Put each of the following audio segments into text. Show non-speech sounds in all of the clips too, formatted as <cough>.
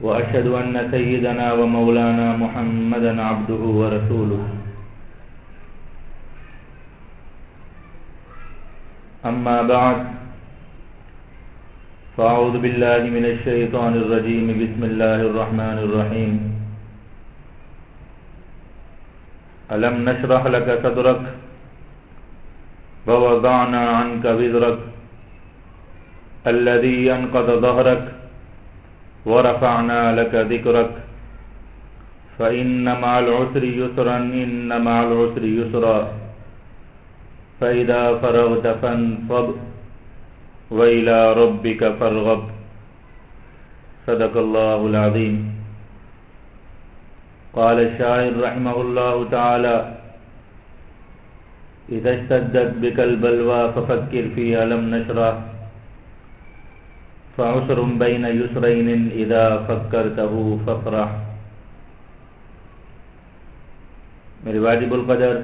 وأشهد أن سيدنا ومولانا محمدا عبده ورسوله. أما بعد، فأعوذ بالله من الشيطان الرجيم. بسم الله الرحمن الرحيم. ألم نشرح لك صدرك؟ ووضعنا عنك وزرك الذي أنقض ظهرك ورفعنا لك ذكرك. فإن مع العسر يسرا، إن مع العسر يسرا. فإذا فرغت فانصب وإلى ربك فارغب. صدق الله العظيم. قال الشاعر رحمه الله تعالى إذا اشتدت بك البلوى ففكر في ألم نشرح. فعسر بين يسرين إذا فكرته فافرح. میری واجب القدر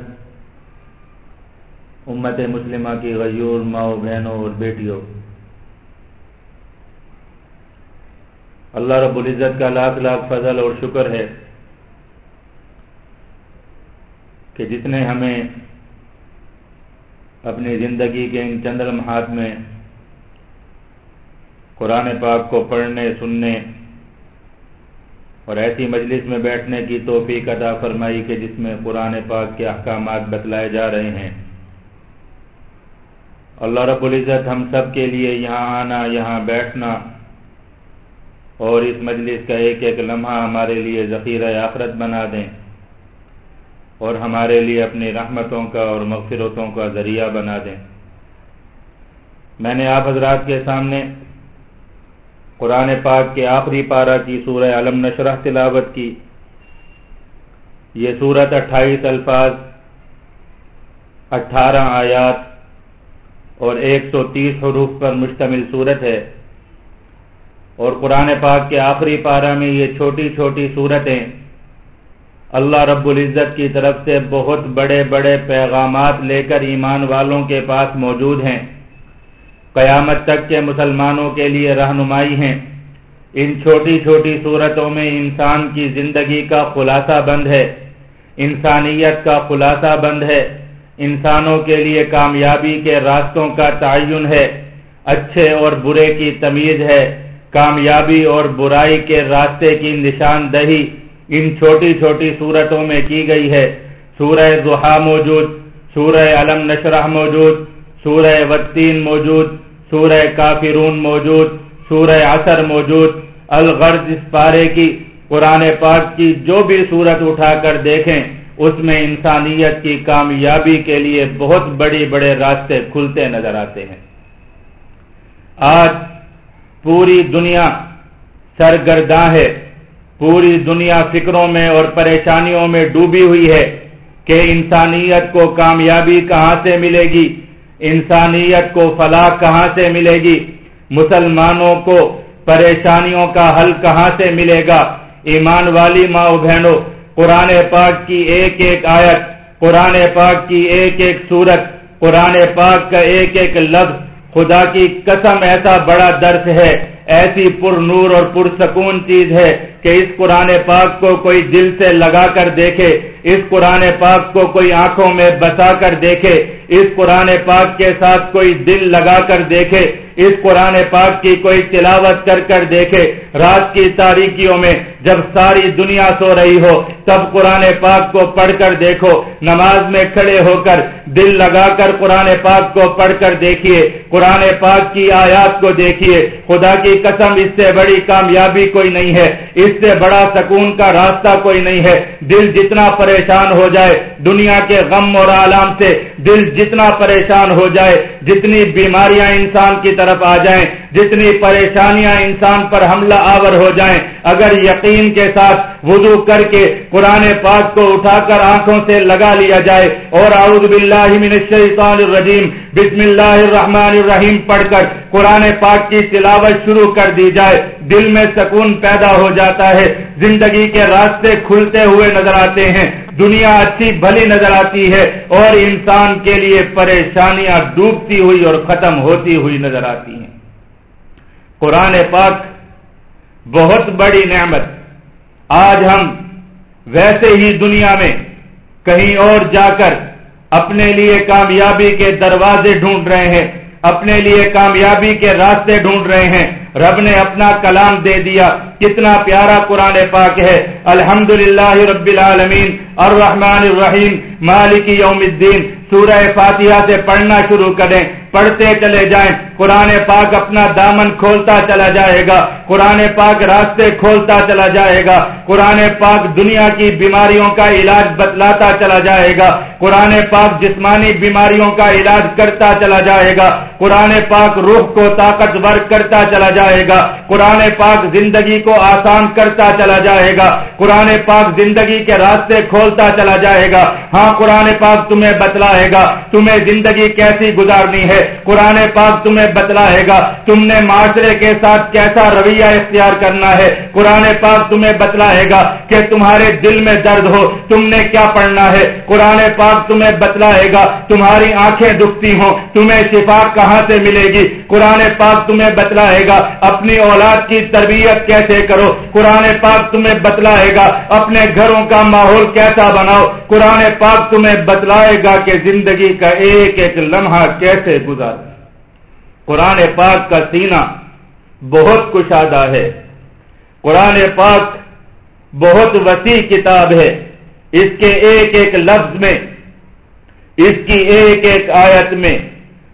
امت مسلمہ کی غیور ماؤں بہنوں اور بیٹیوں. اللہ رب العزت کا لاکھ لاکھ فضل اور شکر ہے کہ جس نے ہمیں اپنی زندگی کے ان چند لمحات میں قرآن پاک کو پڑھنے، سننے اور ایسی مجلس میں بیٹھنے کی توفیق عطا فرمائی کہ جس میں قرآن پاک کے احکامات بتلائے جا رہے ہیں۔ اللہ رب العزت ہم سب کے لیے یہاں آنا، یہاں بیٹھنا اور اس مجلس کا ایک ایک لمحہ ہمارے لیے ذخیرہ آخرت بنا دیں اور ہمارے لیے اپنی رحمتوں کا اور مغفرتوں کا ذریعہ بنا دیں۔ میں نے آپ حضرات کے سامنے قرآن پاک کے آخری پارہ کی سورہ علم نشرح تلاوت کی۔ یہ سورت اٹھائیس الفاظ، اٹھارہ آیات اور ایک سو تیس حروف پر مشتمل صورت ہے۔ اور قرآن پاک کے آخری پارہ میں یہ چھوٹی چھوٹی صورتیں اللہ رب العزت کی طرف سے بہت بڑے بڑے پیغامات لے کر ایمان والوں کے پاس موجود ہیں۔ قیامت تک کے مسلمانوں کے لیے رہنمائی ہیں۔ ان چھوٹی چھوٹی صورتوں میں انسان کی زندگی کا خلاصہ بند ہے۔ انسانیت کا خلاصہ بند ہے۔ انسانوں کے لیے کامیابی کے راستوں کا تعین ہے۔ اچھے اور برے کی تمیز ہے۔ کامیابی اور برائی کے راستے کی نشاندہی ان چھوٹی چھوٹی صورتوں میں کی گئی ہے۔ سورہ زحا موجود، سورہ علم نشرح موجود، سورہ وطین موجود سورہ کافرون موجود، سورہ عصر موجود۔ الغرض اس پارے کی، قرآن پاک کی جو بھی صورت اٹھا کر دیکھیں، اس میں انسانیت کی کامیابی کے لیے بہت بڑی بڑے راستے کھلتے نظر آتے ہیں۔ آج پوری دنیا سرگرداں ہے۔ پوری دنیا فکروں میں اور پریشانیوں میں ڈوبی ہوئی ہے کہ انسانیت کو کامیابی کہاں سے ملے گی؟ انسانیت کو فلاح کہاں سے ملے گی؟ مسلمانوں کو، پریشانیوں کا حل کہاں سے ملے گا؟ ایمان والی ماں بہنوں، قرآن پاک کی ایک ایک آیت، قرآن پاک کی ایک ایک صورت قرآن پاک کا ایک ایک لفظ، خدا کی قسم ایسا بڑا درس ہے، ایسی پر نور اور پرسکون چیز ہے۔ کہ اس قرآن پاک کو کوئی دل سے لگا کر دیکھے، اس قرآن پاک کو کوئی آنکھوں میں بسا کر دیکھے، اس قرآن پاک کے ساتھ کوئی دل لگا کر دیکھے، اس قرآن پاک کی کوئی تلاوت کر کر دیکھے۔ رات کی تاریکیوں میں جب ساری دنیا سو رہی ہو، تب قرآن پاک کو پڑھ کر دیکھو۔ نماز میں کھڑے ہو کر دل لگا کر قرآن پاک کو پڑھ کر دیکھیے۔ قرآن پاک کی آیات کو دیکھیے۔ خدا کی قسم، اس سے بڑی کامیابی کوئی نہیں ہے۔ اس سے بڑا سکون کا راستہ کوئی نہیں ہے۔ دل جتنا پریشان ہو جائے، دنیا کے غم اور عالم سے دل جتنا پریشان ہو جائے، جتنی بیماریاں انسان کی طرف آ جائیں جتنی پریشانیاں انسان پر حملہ آور ہو جائیں، اگر یقین کے ساتھ وضو کر کے قرآن پاک کو اٹھا کر آنکھوں سے لگا لیا جائے، اور اعوذ باللہ من الشیطان الرجیم، بسم اللہ الرحمن الرحیم پڑھ کر قرآن پاک کی تلاوت شروع کر دی جائے، دل میں سکون پیدا ہو جاتا ہے، زندگی کے راستے کھلتے ہوئے نظر آتے ہیں، دنیا اچھی بھلی نظر آتی ہے، اور انسان کے لیے پریشانیاں ڈوبتی ہوئی اور ختم ہوتی ہوئی نظر آتی ہیں۔ قرآن پاک بہت بڑی نعمت۔ آج ہم ویسے ہی دنیا میں کہیں اور جا کر اپنے لیے کامیابی کے دروازے ڈھونڈ رہے ہیں، اپنے لیے کامیابی کے راستے ڈھونڈ رہے ہیں۔ رب نے اپنا کلام دے دیا۔ کتنا پیارا قرآن پاک ہے۔ الحمد رب العالمین، الرحمن الرحیم، مالک یوم الدین۔ سورہ فاتحہ سے پڑھنا شروع کریں۔ پڑھتے چلے جائیں۔ قرآن پاک اپنا دامن کھولتا چلا جائے گا۔ قرآن پاک راستے کھولتا چلا جائے گا۔ قرآن پاک دنیا کی بیماریوں کا علاج بتلاتا چلا جائے گا۔ قرآن پاک جسمانی بیماریوں کا علاج کرتا چلا جائے گا۔ قرآن پاک روح کو طاقتور کرتا چلا جائے گا۔ قرآن پاک زندگی کو آسان کرتا چلا جائے گا۔ قرآن پاک زندگی کے راستے کھولتا چلا جائے گا۔ ہاں قرآن پاک تمہیں بتلائے گا۔ تمہیں زندگی کیسی گزارنی ہے؟ قرآن پاک تمہیں بتلائے گا، تم نے معاشرے کے ساتھ کیسا رویہ اختیار کرنا ہے۔ قرآن پاک تمہیں بتلائے گا کہ تمہارے دل میں درد ہو، تم نے کیا پڑھنا ہے۔ قرآن پاک تمہیں بتلائے گا، تمہاری آنکھیں دکھتی ہوں، تمہیں شفا کہاں سے ملے گی؟ قرآن پاک تمہیں بتلائے گا، اپنی اولاد کی تربیت کیسے کرو؟ قرآن پاک تمہیں بتلائے گا، اپنے گھروں کا ماحول کیسا بناؤ؟ قرآن پاک تمہیں بتلائے گا کہ زندگی کا ایک ایک لمحہ کیسے گزار قرآن پاک کا سینہ بہت کشادہ ہے۔ قرآن پاک بہت وسیع کتاب ہے۔ اس کے ایک ایک لفظ میں، اس کی ایک ایک آیت میں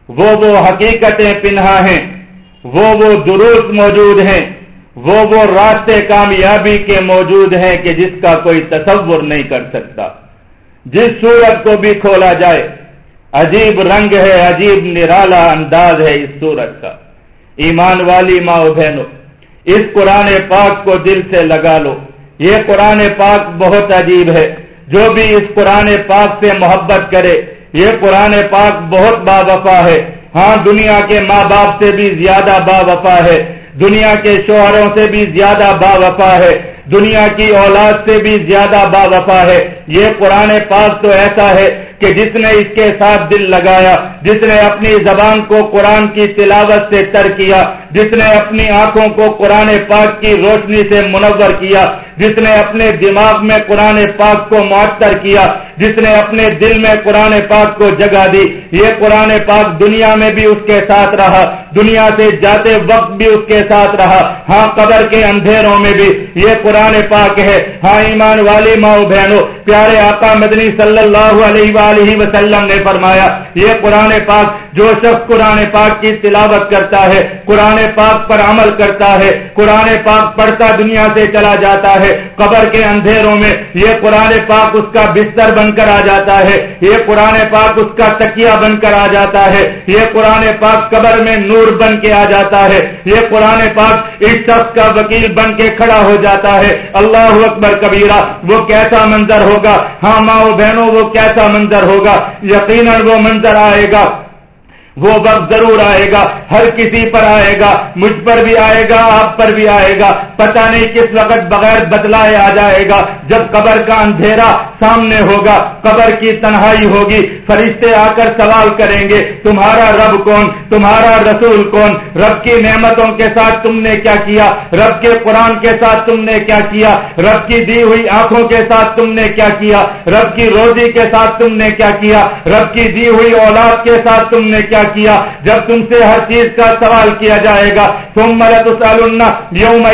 وہ وہ حقیقتیں پنہا ہیں، وہ وہ درست موجود ہیں، وہ وہ راستے کامیابی کے موجود ہیں کہ جس کا کوئی تصور نہیں کر سکتا۔ جس سورت کو بھی کھولا جائے عجیب رنگ ہے، عجیب نرالا انداز ہے اس سورت کا۔ ایمان والی ماں بہنوں، اس قرآن پاک کو دل سے لگا لو۔ یہ قرآن پاک بہت عجیب ہے۔ جو بھی اس قرآن پاک سے محبت کرے، یہ قرآن پاک بہت با وفا ہے۔ ہاں دنیا کے ماں باپ سے بھی زیادہ با وفا ہے۔ دنیا کے شوہروں سے بھی زیادہ با وفا ہے۔ دنیا کی اولاد سے بھی زیادہ با وفا ہے۔ یہ قرآن پاک تو ایسا ہے کہ جس نے اس کے ساتھ دل لگایا، جس نے اپنی زبان کو قرآن کی تلاوت سے تر کیا، جس نے اپنی آنکھوں کو قرآن پاک کی روشنی سے منور کیا، جس نے اپنے دماغ میں قرآن پاک کو معطر کیا، جس نے اپنے دل میں قرآن پاک کو جگہ دی۔ یہ قرآن پاک دنیا میں بھی اس کے ساتھ رہا۔ دنیا سے جاتے وقت بھی اس کے ساتھ رہا۔ ہاں قبر کے اندھیروں میں بھی۔ یہ قرآن پاک ہے۔ ہاں ایمان والی ماؤ بہنوں، پیارے آقا مدنی صلی اللہ علیہ وآلہ وسلم نے فرمایا، یہ قرآن پاک جو شخص قرآن پاک کی تلاوت کرتا ہے، قرآن پاک پر عمل کرتا ہے، قرآن پاک پڑھتا دنیا سے چلا جاتا ہے، قبر کے اندھیروں میں یہ قرآن پاک اس کا بستر بن کر آ جاتا ہے، یہ قرآن پاک اس کا تکیا بن کر آ جاتا ہے، یہ قرآن پاک قبر میں نور بن کے آ جاتا ہے۔ یہ قرآن پاک اس شخص کا وکیل بن کے کھڑا ہو جاتا ہے۔ اللہ اکبر کبیرہ، وہ کیسا منظر ہوگا؟ ہاں ماں بہنوں، وہ کیسا منظر ہوگا؟ یقیناً وہ منظر آئے گا۔ وہ وقت ضرور آئے گا، ہر کسی پر آئے گا، مجھ پر بھی آئے گا، آپ پر بھی آئے گا، پتہ نہیں کس وقت بغیر بدلائے آ جائے گا، جب قبر کا اندھیرا سامنے ہوگا، قبر کی تنہائی ہوگی، فرشتے آ کر سوال کریں گے، تمہارا رب کون؟ تمہارا رسول کون؟ رب کی نعمتوں کے ساتھ تم نے کیا کیا؟ رب کے قرآن کے ساتھ تم نے کیا کیا؟ رب کی دی ہوئی آنکھوں کے ساتھ تم نے کیا کیا؟ رب کی روزی کے ساتھ تم نے کیا کیا؟ رب کی دی ہوئی اولاد کے ساتھ تم نے کیا کیا جب تم سے ہر چیز کا سوال کیا جائے گا۔ تم مرت یوم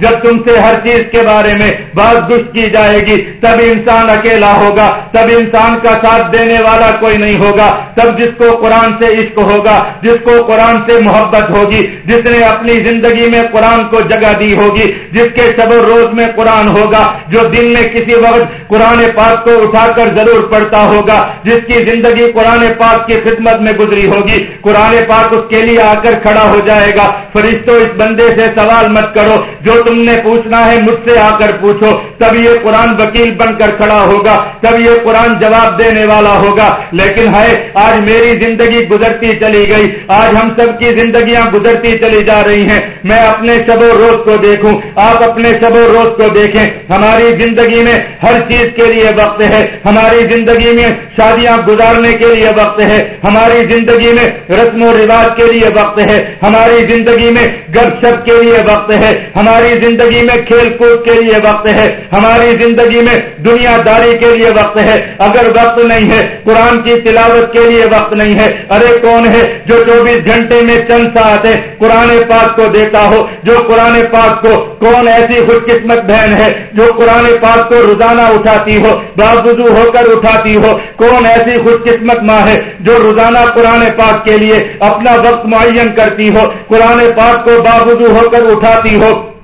جب تم سے ہر چیز کے بارے میں بات گشت کی جائے گی، تب انسان اکیلا ہوگا، تب انسان کا ساتھ دینے والا کوئی نہیں ہوگا، تب جس کو قرآن سے عشق ہوگا، جس کو قرآن سے محبت ہوگی، جس نے اپنی زندگی میں قرآن کو جگہ دی ہوگی، جس کے شب و روز میں قرآن ہوگا، جو دن میں کسی وقت قرآن پاک کو اٹھا کر ضرور پڑھتا ہوگا، جس کی زندگی قرآن پاک کی خدمت میں گزری ہوگی، قرآن پاک اس کے لیے آ کر کھڑا ہو جائے گا۔ فرشتوں اس بندے سے سوال مت کرو، جو تم نے پوچھنا ہے، مجھ سے آ کر پوچھو۔ تب یہ قرآن وکیل بن کر کھڑا ہوگا، تب یہ قرآن جواب دینے والا ہوگا۔ لیکن ہے آج میری زندگی گزرتی چلی گئی۔ آج ہم سب کی زندگیاں گزرتی چلی جا رہی ہیں۔ میں اپنے شب و روز کو دیکھوں۔ آپ اپنے شب و روز کو دیکھیں۔ ہماری زندگی میں ہر چیز کے لیے وقت ہے۔ ہماری زندگی میں شادیاں گزارنے کے لیے وقت ہے۔ ہماری زندگی میں رسم و رواج کے لیے وقت ہے۔ ہماری زندگی میں گپ شپ کے لیے وقت ہے۔ ہماری زندگی میں کھیل کود کے لیے وقت ہے، ہماری زندگی میں دنیا داری کے لیے وقت ہے۔ اگر وقت نہیں ہے، قرآن کی تلاوت کے لیے وقت نہیں ہے۔ ارے کون ہے جو چوبیس گھنٹے میں چند ساتھ ہے؟ قرآن پاک کو دیتا ہو۔ جو قرآن پاک کو، کون ایسی خوش قسمت بہن ہے جو قرآن پاک کو روزانہ اٹھاتی ہو باوجو ہو کر اٹھاتی ہو؟ کون ایسی خوش قسمت ماں ہے جو روزانہ قرآن پاک کے لیے اپنا وقت معین کرتی ہو؟ قرآن پاک کو باوجو ہو کر اٹھاتی ہو۔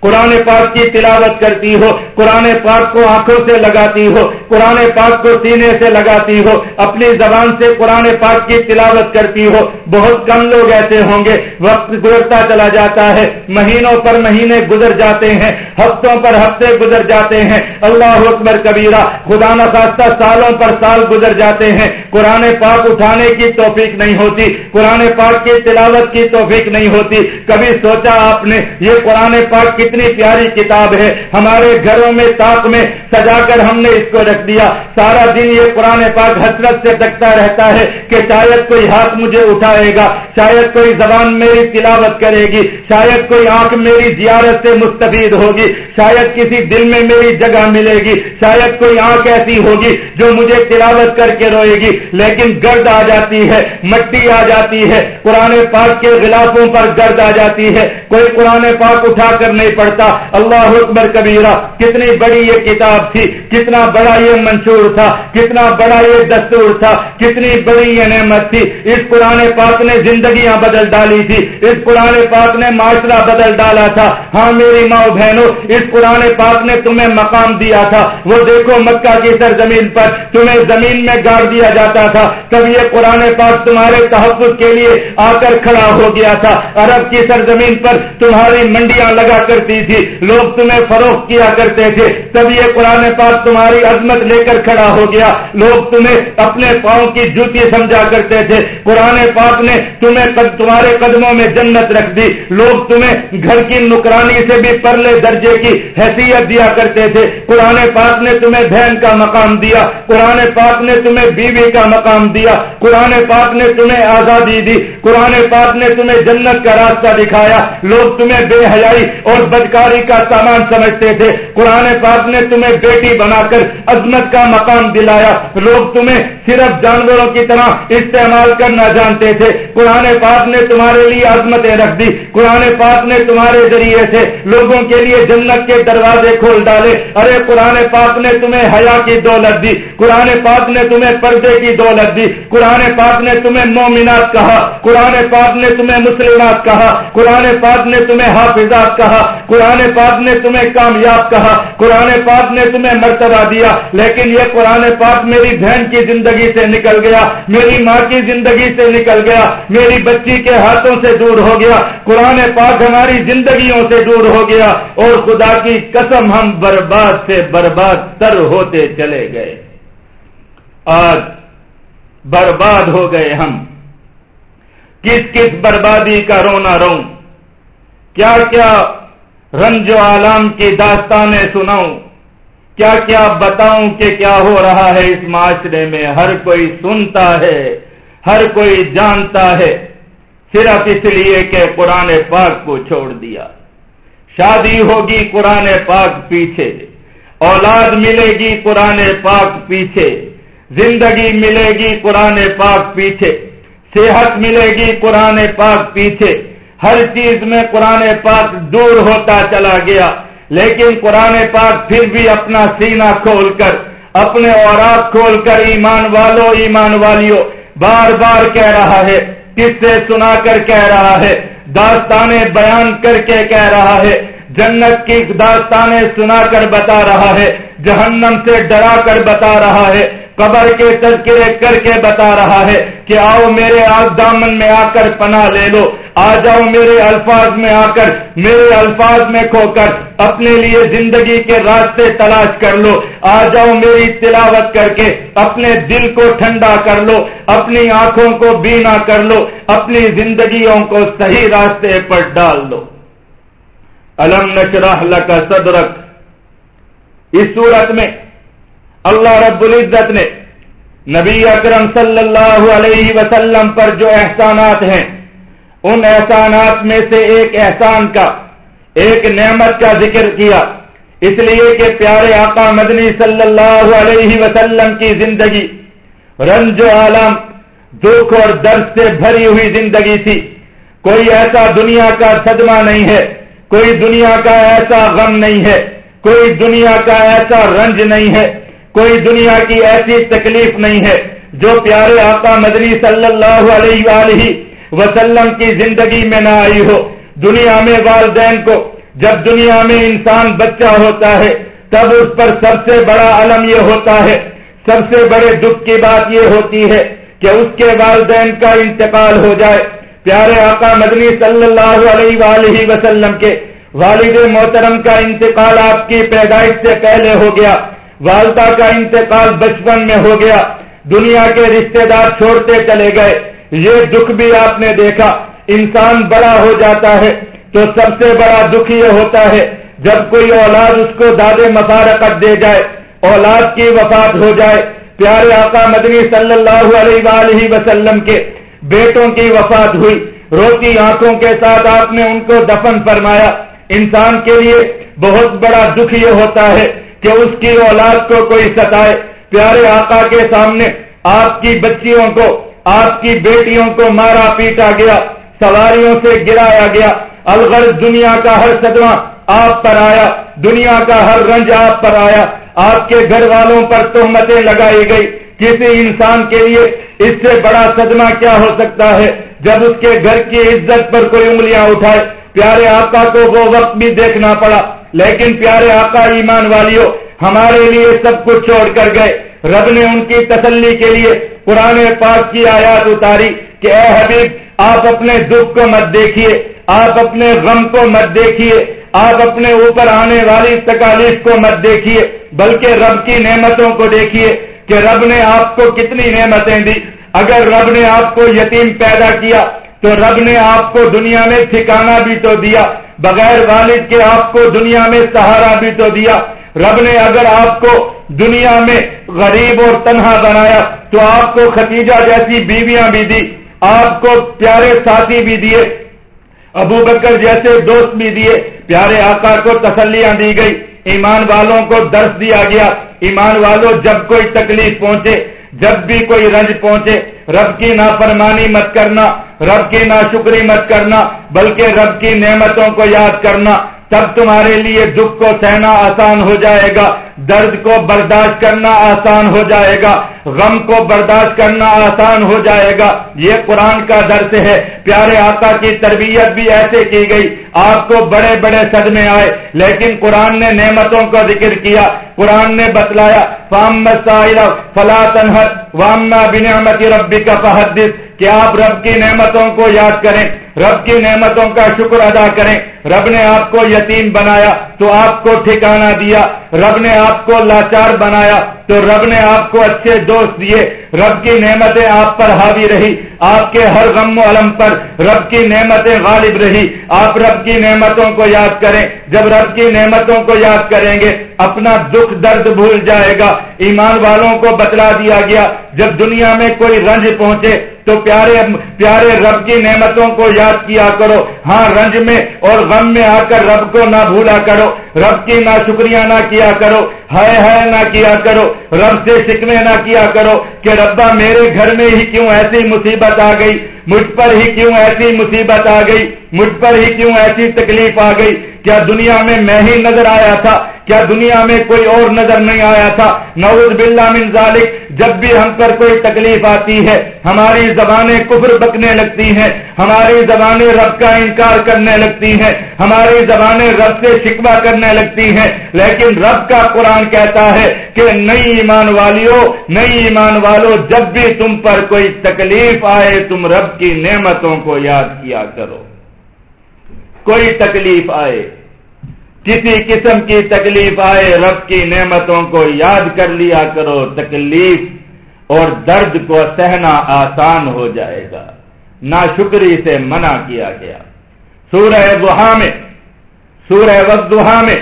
قرآن پاک کی تلاوت کرتی ہو، قرآن پاک کو آنکھوں سے لگاتی ہو، قرآن پاک کو سینے سے لگاتی ہو، اپنی زبان سے قرآن پاک کی تلاوت کرتی ہو۔ بہت کم لوگ ایسے ہوں گے، وقت گزرتا چلا جاتا ہے، مہینوں پر مہینے گزر جاتے ہیں، ہفتوں پر ہفتے گزر جاتے ہیں۔ اللہ اکبر کبیرہ، خدا نخواستہ سالوں پر سال گزر جاتے ہیں۔ قرآن پاک اٹھانے کی توفیق نہیں ہوتی، قرآن پاک کی تلاوت کی توفیق نہیں ہوتی۔ کبھی سوچا آپ نے، یہ قرآن پاک کی کتنی پیاری کتاب ہے ہمارے گھروں میں تاک میں سجا کر ہم نے اس کو رکھ دیا۔ سارا دن یہ قرآن پاک حسرت سے تکتا رہتا ہے کہ شاید کوئی ہاتھ مجھے اٹھائے گا، شاید کوئی زبان میری تلاوت کرے گی، شاید کوئی آنکھ میری زیارت سے مستفید ہوگی، شاید کسی دل میں میری جگہ ملے گی، شاید کوئی آنکھ ایسی ہوگی جو مجھے تلاوت کر کے روئے گی۔ لیکن گرد آ جاتی ہے، مٹی آ جاتی ہے، قرآن پاک کے غلافوں پر گرد آ جاتی ہے۔ کوئی قرآن پاک اٹھا کر نہیں پڑھتا، اللہ اکبر کبیرہ، کتنی بڑی یہ کتاب تھی، کتنا بڑا یہ منشور تھا، کتنا بڑا یہ دستور تھا، کتنی بڑی یہ نعمت تھی۔ اس قرآن پاک نے زندگیاں بدل ڈالی تھی، اس قرآن پاک نے معاشرہ بدل ڈالا تھا۔ ہاں میری ماں بہنوں، اس قرآن پاک نے تمہیں مقام دیا تھا۔ وہ دیکھو مکہ کی سرزمین پر تمہیں زمین میں گاڑ دیا جاتا تھا۔ کب یہ قرآن پاک تمہارے تحفظ کے لیے آ کر کھڑا ہو گیا تھا۔ عرب کی سرزمین پر تمہاری منڈیاں لگا کر کرتی تھی لوگ تمہیں فروخت کیا کرتے تھے۔ تب یہ قرآن پاک تمہاری عظمت لے کر کھڑا ہو گیا۔ لوگ تمہیں اپنے پاؤں کی جوتی سمجھا کرتے تھے۔ قرآن پاک نے تمہیں تمہارے قدموں میں جنت رکھ دی۔ لوگ تمہیں گھر کی نکرانی سے بھی پرلے درجے کی حیثیت دیا کرتے تھے۔ قرآن پاک نے تمہیں بہن کا مقام دیا۔ قرآن پاک نے تمہیں بیوی کا مقام دیا۔ قرآن پاک نے تمہیں آزادی دی۔ قرآن پاک نے تمہیں جنت کا راستہ دکھایا۔ لوگ تمہیں بے حیائی اور بدکاری کا سامان سمجھتے تھے۔ قرآن پاک نے تمہیں بیٹی بنا کر عظمت کا مقام دلایا۔ لوگ تمہیں صرف جانوروں کی طرح استعمال کرنا جانتے تھے۔ قرآن پاک نے تمہارے لیے عظمتیں رکھ دی۔ قرآن پاک نے تمہارے ذریعے سے لوگوں کے لیے جنت کے دروازے کھول ڈالے۔ ارے، قرآن پاک نے تمہیں حیا کی دولت دی۔ قرآن پاک نے تمہیں پردے کی دولت دی۔ قرآن پاک نے تمہیں مومنات کہا۔ قرآن پاک نے تمہیں مسلمات کہا۔ قرآن پاک نے تمہیں حافظات کہا۔ قرآن پاک نے تمہیں کامیاب کہا، قرآن پاک نے تمہیں مرتبہ دیا، لیکن یہ قرآن پاک میری بہن کی زندگی سے نکل گیا، میری ماں کی زندگی سے نکل گیا، میری بچی کے ہاتھوں سے دور ہو گیا، قرآن پاک ہماری زندگیوں سے دور ہو گیا، اور خدا کی قسم ہم برباد سے برباد تر ہوتے چلے گئے۔ آج برباد ہو گئے ہم۔ کس کس بربادی کا رونا رو کیا کیا رنج و عالم کی داستانیں سناؤں، کیا کیا بتاؤں کہ کیا ہو رہا ہے اس معاشرے میں؟ ہر کوئی سنتا ہے، ہر کوئی جانتا ہے۔ صرف اس لیے کہ قرآن پاک کو چھوڑ دیا۔ شادی ہوگی قرآن پاک پیچھے، اولاد ملے گی قرآن پاک پیچھے۔ زندگی ملے گی قرآن پاک پیچھے۔ صحت ملے گی قرآن پاک پیچھے۔ ہر چیز میں قرآن پاک دور ہوتا چلا گیا۔ لیکن قرآن پاک پھر بھی اپنا سینہ کھول کر، اپنے اور کھول کر ایمان والو، ایمان والیوں بار بار کہہ رہا ہے، کس سے سنا کر کہہ رہا ہے داستانیں بیان کر کے کہہ رہا ہے، جنت کی داستانیں سنا کر بتا رہا ہے، جہنم سے ڈرا کر بتا رہا ہے۔ قبر کے تذکرے کر کے بتا رہا ہے کہ آؤ میرے آگ دامن میں آ کر پناہ لے لو۔ آ جاؤ میرے الفاظ میں آ کر، میرے الفاظ میں کھو کر، اپنے لیے زندگی کے راستے تلاش کر لو۔ آ جاؤ میری تلاوت کر کے اپنے دل کو ٹھنڈا کر لو، اپنی آنکھوں کو بینا کر لو، اپنی زندگیوں کو صحیح راستے پر ڈال دو الم نشرح لک صدرک۔ اس صورت میں اللہ رب العزت نے نبی اکرم صلی اللہ علیہ وسلم پر جو احسانات ہیں، ان احسانات میں سے ایک احسان کا، ایک نعمت کا ذکر کیا۔ اس لیے کہ پیارے آقا مدنی صلی اللہ علیہ وسلم کی زندگی رنج و عالم، دکھ اور درد سے بھری ہوئی زندگی تھی۔ کوئی ایسا دنیا کا صدمہ نہیں ہے، کوئی دنیا کا ایسا غم نہیں ہے، کوئی دنیا کا ایسا رنج نہیں ہے۔ کوئی دنیا کی ایسی تکلیف نہیں ہے جو پیارے آقا مدنی صلی اللہ علیہ وآلہ وسلم کی زندگی میں نہ آئی ہو۔ دنیا میں والدین کو جب دنیا میں انسان بچہ ہوتا ہے، تب اس پر سب سے بڑا علم یہ ہوتا ہے۔ سب سے بڑے دکھ کی بات یہ ہوتی ہے کہ اس کے والدین کا انتقال ہو جائے۔ پیارے آقا مدنی صلی اللہ علیہ وآلہ وسلم کے والد محترم کا انتقال آپ کی پیدائش سے پہلے ہو گیا۔ والدہ کا انتقال بچپن میں ہو گیا۔ دنیا کے رشتہ دار چھوڑتے چلے گئے۔ یہ دکھ بھی آپ نے دیکھا۔ انسان بڑا ہو جاتا ہے تو سب سے بڑا دکھ یہ ہوتا ہے، جب کوئی اولاد اس کو داد مفارقت دے جائے، اولاد کی وفات ہو جائے۔ پیارے آقا مدنی صلی اللہ علیہ وآلہ وسلم کے بیٹوں کی وفات ہوئی۔ روتی آنکھوں کے ساتھ آپ نے ان کو دفن فرمایا۔ انسان کے لیے بہت بڑا دکھ یہ ہوتا ہے۔ کہ اس کی اولاد کو کوئی ستائے پیارے آقا کے سامنے آپ کی بچیوں کو، آپ کی بیٹیوں کو مارا پیٹا گیا، سواریوں سے گرایا گیا۔ الغرض دنیا کا ہر صدمہ آپ پر آیا، دنیا کا ہر رنج آپ پر آیا۔ آپ کے گھر والوں پر تہمتیں لگائی گئی۔ کسی انسان کے لیے اس سے بڑا صدمہ کیا ہو سکتا ہے؟ جب اس کے گھر کی عزت پر کوئی انگلیاں اٹھائے۔ پیارے آقا کو وہ وقت بھی دیکھنا پڑا۔ لیکن پیارے آقا ایمان والیوں ہمارے لیے سب کچھ چھوڑ کر گئے۔ رب نے ان کی تسلی کے لیے پرانے پاک کی آیات اتاری کہ اے حبیب، آپ اپنے دکھ کو مت دیکھیے، آپ اپنے غم کو مت دیکھیے، آپ اپنے اوپر آنے والی تکالیف کو مت دیکھیے، بلکہ رب کی نعمتوں کو دیکھیے کہ رب نے آپ کو کتنی نعمتیں دی۔ اگر رب نے آپ کو یتیم پیدا کیا، تو رب نے آپ کو دنیا میں ٹھکانا بھی تو دیا۔ بغیر والد کے آپ کو دنیا میں سہارا بھی تو دیا۔ رب نے اگر آپ کو دنیا میں غریب اور تنہا بنایا تو آپ کو ختیجہ جیسی بیویاں بھی دی، آپ کو پیارے ساتھی بھی دیے، ابو بکر جیسے دوست بھی دیے۔ پیارے آقا کو تسلیاں دی گئی، ایمان والوں کو درس دیا گیا۔ ایمان والوں جب کوئی تکلیف پہنچے، جب بھی کوئی رنج پہنچے، رب کی نافرمانی مت کرنا۔ رب کی ناشکری مت کرنا، بلکہ رب کی نعمتوں کو یاد کرنا۔ تب تمہارے لیے دکھ کو سہنا آسان ہو جائے گا، درد کو برداشت کرنا آسان ہو جائے گا، غم کو برداشت کرنا آسان ہو جائے گا۔ یہ قرآن کا درس ہے۔ پیارے آقا کی تربیت بھی ایسے کی گئی۔ آپ کو بڑے بڑے صدمے آئے، لیکن قرآن نے نعمتوں کا ذکر کیا، قرآن نے بتلایا فام فلا تنہت وامنا بنعمت ربی کا فحدث۔ کہ آپ رب کی نعمتوں کو یاد کریں، رب کی نعمتوں کا شکر ادا کریں۔ رب نے آپ کو یتیم بنایا، تو آپ کو ٹھکانا دیا۔ رب نے آپ کو لاچار بنایا، تو رب نے آپ کو اچھے دوست دیے۔ رب کی نعمتیں آپ پر حاوی رہی۔ آپ کے ہر غم و علم پر رب کی نعمتیں غالب رہی۔ آپ رب کی نعمتوں کو یاد کریں۔ جب رب کی نعمتوں کو یاد کریں گے، اپنا دکھ درد بھول جائے گا۔ ایمان والوں کو بتلا دیا گیا۔ جب دنیا میں کوئی رنج پہنچے، تو پیارے پیارے رب کی نعمتوں کو یاد کیا کرو۔ ہاں رنج میں اور غم میں آ کر رب کو نہ بھولا کرو۔ رب کی نہ شکریہ نہ کیا کرو۔ ہے ہے نہ کیا کرو۔ رب سے شکوے نہ کیا کرو کہ ربا میرے گھر میں ہی کیوں ایسی مصیبت مصیبت آ گئی، مجھ پر ہی کیوں ایسی مصیبت آ گئی؟ مجھ پر ہی کیوں ایسی تکلیف آ گئی؟ کیا دنیا میں میں ہی نظر آیا تھا؟ کیا دنیا میں کوئی اور نظر نہیں آیا تھا؟ نعوذ باللہ من ذالک، جب بھی ہم پر کوئی تکلیف آتی ہے، ہماری زبانیں کفر بکنے لگتی ہیں، ہماری زبانیں رب کا انکار کرنے لگتی ہیں، ہماری زبانیں رب سے شکوا کرنے لگتی ہیں، لیکن رب کا قرآن کہتا ہے کہ نئی ایمان والیوں نئی ایمان والو، جب بھی تم پر کوئی تکلیف آئے، تم رب کی نعمتوں کو یاد کیا کرو۔ کوئی تکلیف آئے کسی قسم کی تکلیف آئے، رب کی نعمتوں کو یاد کر لیا کرو، تکلیف اور درد کو سہنا آسان ہو جائے گا۔ نا شکری سے منع کیا گیا۔ سورہ دہا میں، سورہ وقا میں،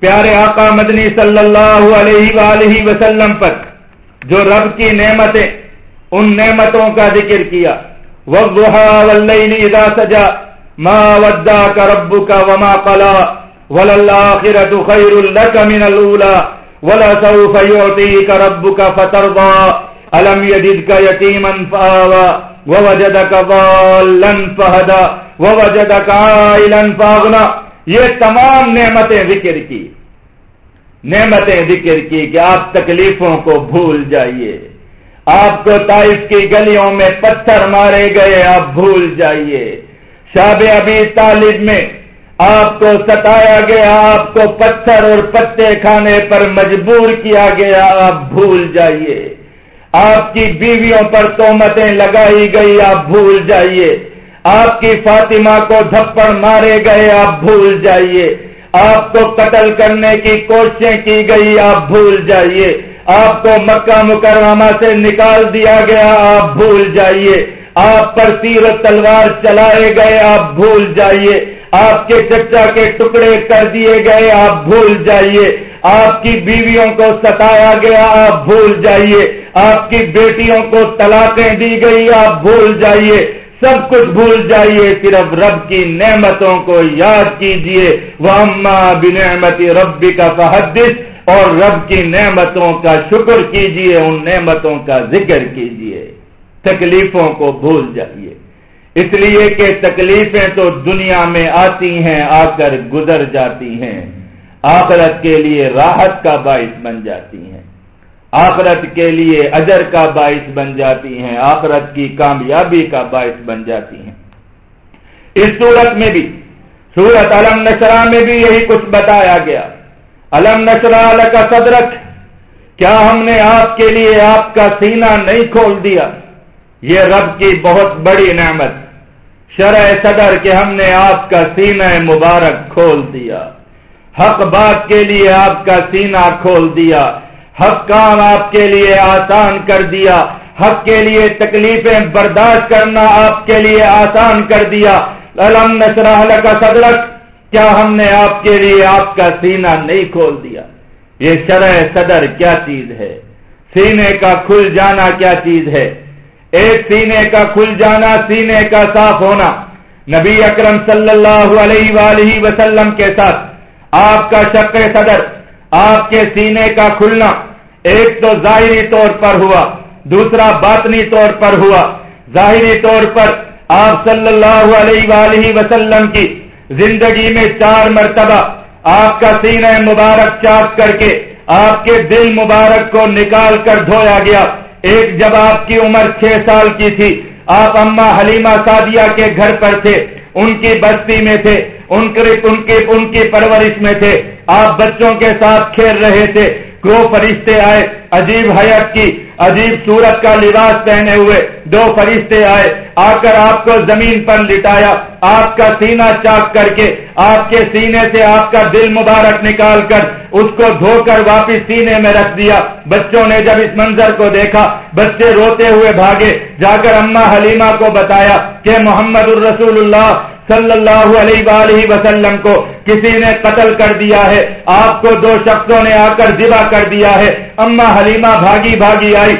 پیارے آقا مدنی صلی اللہ علیہ وآلہ وسلم پر جو رب کی نعمتیں، ان نعمتوں کا ذکر کیا۔ اذا سجا، ما ودا کا رب کا وما قلا۔ وللآخرة خير لك من الأولى ولسوف يعطيك ربك فترضى. ألم يجدك يتيما فآوى ووجدك ضالا فهدى ووجدك عائلا فاغنى یہ تمام نعمتیں ذکر کی، نعمتیں ذکر کی کہ آپ تکلیفوں کو بھول جائیے. آپ کو طائف کی گلیوں میں پتھر مارے گئے، آپ بھول جائیے. شاب ابھی طالب میں آپ کو ستایا گیا، آپ کو پتھر اور پتے کھانے پر مجبور کیا گیا، آپ بھول جائیے۔ آپ کی بیویوں پر تومتیں لگائی گئی، آپ بھول جائیے۔ آپ کی فاطمہ کو دھپڑ مارے گئے، آپ بھول جائیے۔ آپ کو قتل کرنے کی کوششیں کی گئی، آپ بھول جائیے۔ آپ کو مکہ مکرمہ سے نکال دیا گیا، آپ بھول جائیے۔ آپ پر تیر تلوار چلائے گئے، آپ بھول جائیے۔ آپ کے چچا کے ٹکڑے کر دیے گئے، آپ بھول جائیے۔ آپ کی بیویوں کو ستایا گیا، آپ بھول جائیے۔ آپ کی بیٹیوں کو طلاقیں دی گئی، آپ بھول جائیے۔ سب کچھ بھول جائیے، صرف رب کی نعمتوں کو یاد کیجیے وہ اما بنعمتی ربی کا فحدث، اور رب کی نعمتوں کا شکر کیجیے ان نعمتوں کا ذکر کیجیے تکلیفوں کو بھول جائیے۔ اس لیے کہ تکلیفیں تو دنیا میں آتی ہیں، آ کر گزر جاتی ہیں۔ آخرت کے لیے راحت کا باعث بن جاتی ہیں۔ آخرت کے لیے اجر کا باعث بن جاتی ہیں، آخرت کی کامیابی کا باعث بن جاتی ہیں۔ اس صورت میں بھی، سورت علم نشرا میں بھی یہی کچھ بتایا گیا۔ علم نشرا کا صدرک، کیا ہم نے آپ کے لیے آپ کا سینہ نہیں کھول دیا؟ یہ رب کی بہت بڑی نعمت۔ شرع صدر کہ ہم نے آپ کا سینہ مبارک کھول دیا۔ حق بات کے لیے آپ کا سینہ کھول دیا۔ حق کام آپ کے لیے آسان کر دیا۔ حق کے لیے تکلیفیں برداشت کرنا آپ کے لیے آسان کر دیا۔ علم نشرح کا صدرک، کیا ہم نے آپ کے لیے آپ کا سینہ نہیں کھول دیا؟ یہ شرع صدر کیا چیز ہے؟ سینے کا کھل جانا کیا چیز ہے؟ ایک سینے کا کھل جانا، سینے کا صاف ہونا۔ نبی اکرم صلی اللہ علیہ وآلہ وسلم کے ساتھ آپ کا شک صدر، آپ کے سینے کا کھلنا ایک تو ظاہری طور پر ہوا، دوسرا باطنی طور پر ہوا۔ ظاہری طور پر آپ صلی اللہ علیہ وآلہ وسلم کی زندگی میں چار مرتبہ آپ کا سینہ مبارک چاک کر کے، آپ کے دل مبارک کو نکال کر دھویا گیا۔ ایک جب آپ کی عمر چھ سال کی تھی، آپ اما حلیمہ سادیا کے گھر پر تھے، ان کی بستی میں تھے، ان کی ان کی پرورش میں تھے۔ آپ بچوں کے ساتھ کھیل رہے تھے کرو فرشتے آئے، عجیب حیات کی۔ عجیب صورت کا لباس پہنے ہوئے دو فرشتے آئے، آ کر آپ کو زمین پر لٹایا، آپ کا سینہ چاک کر کے، آپ کے سینے سے آپ کا دل مبارک نکال کر اس کو دھو کر واپس سینے میں رکھ دیا۔ بچوں نے جب اس منظر کو دیکھا، بچے روتے ہوئے بھاگے۔ جا کر اما حلیمہ کو بتایا کہ محمد الرسول اللہ صلی اللہ علیہ وآلہ وسلم کو کسی نے قتل کر دیا ہے، آپ کو دو شخصوں نے آ کر ذبح کر دیا ہے۔ اما حلیمہ بھاگی بھاگی آئی۔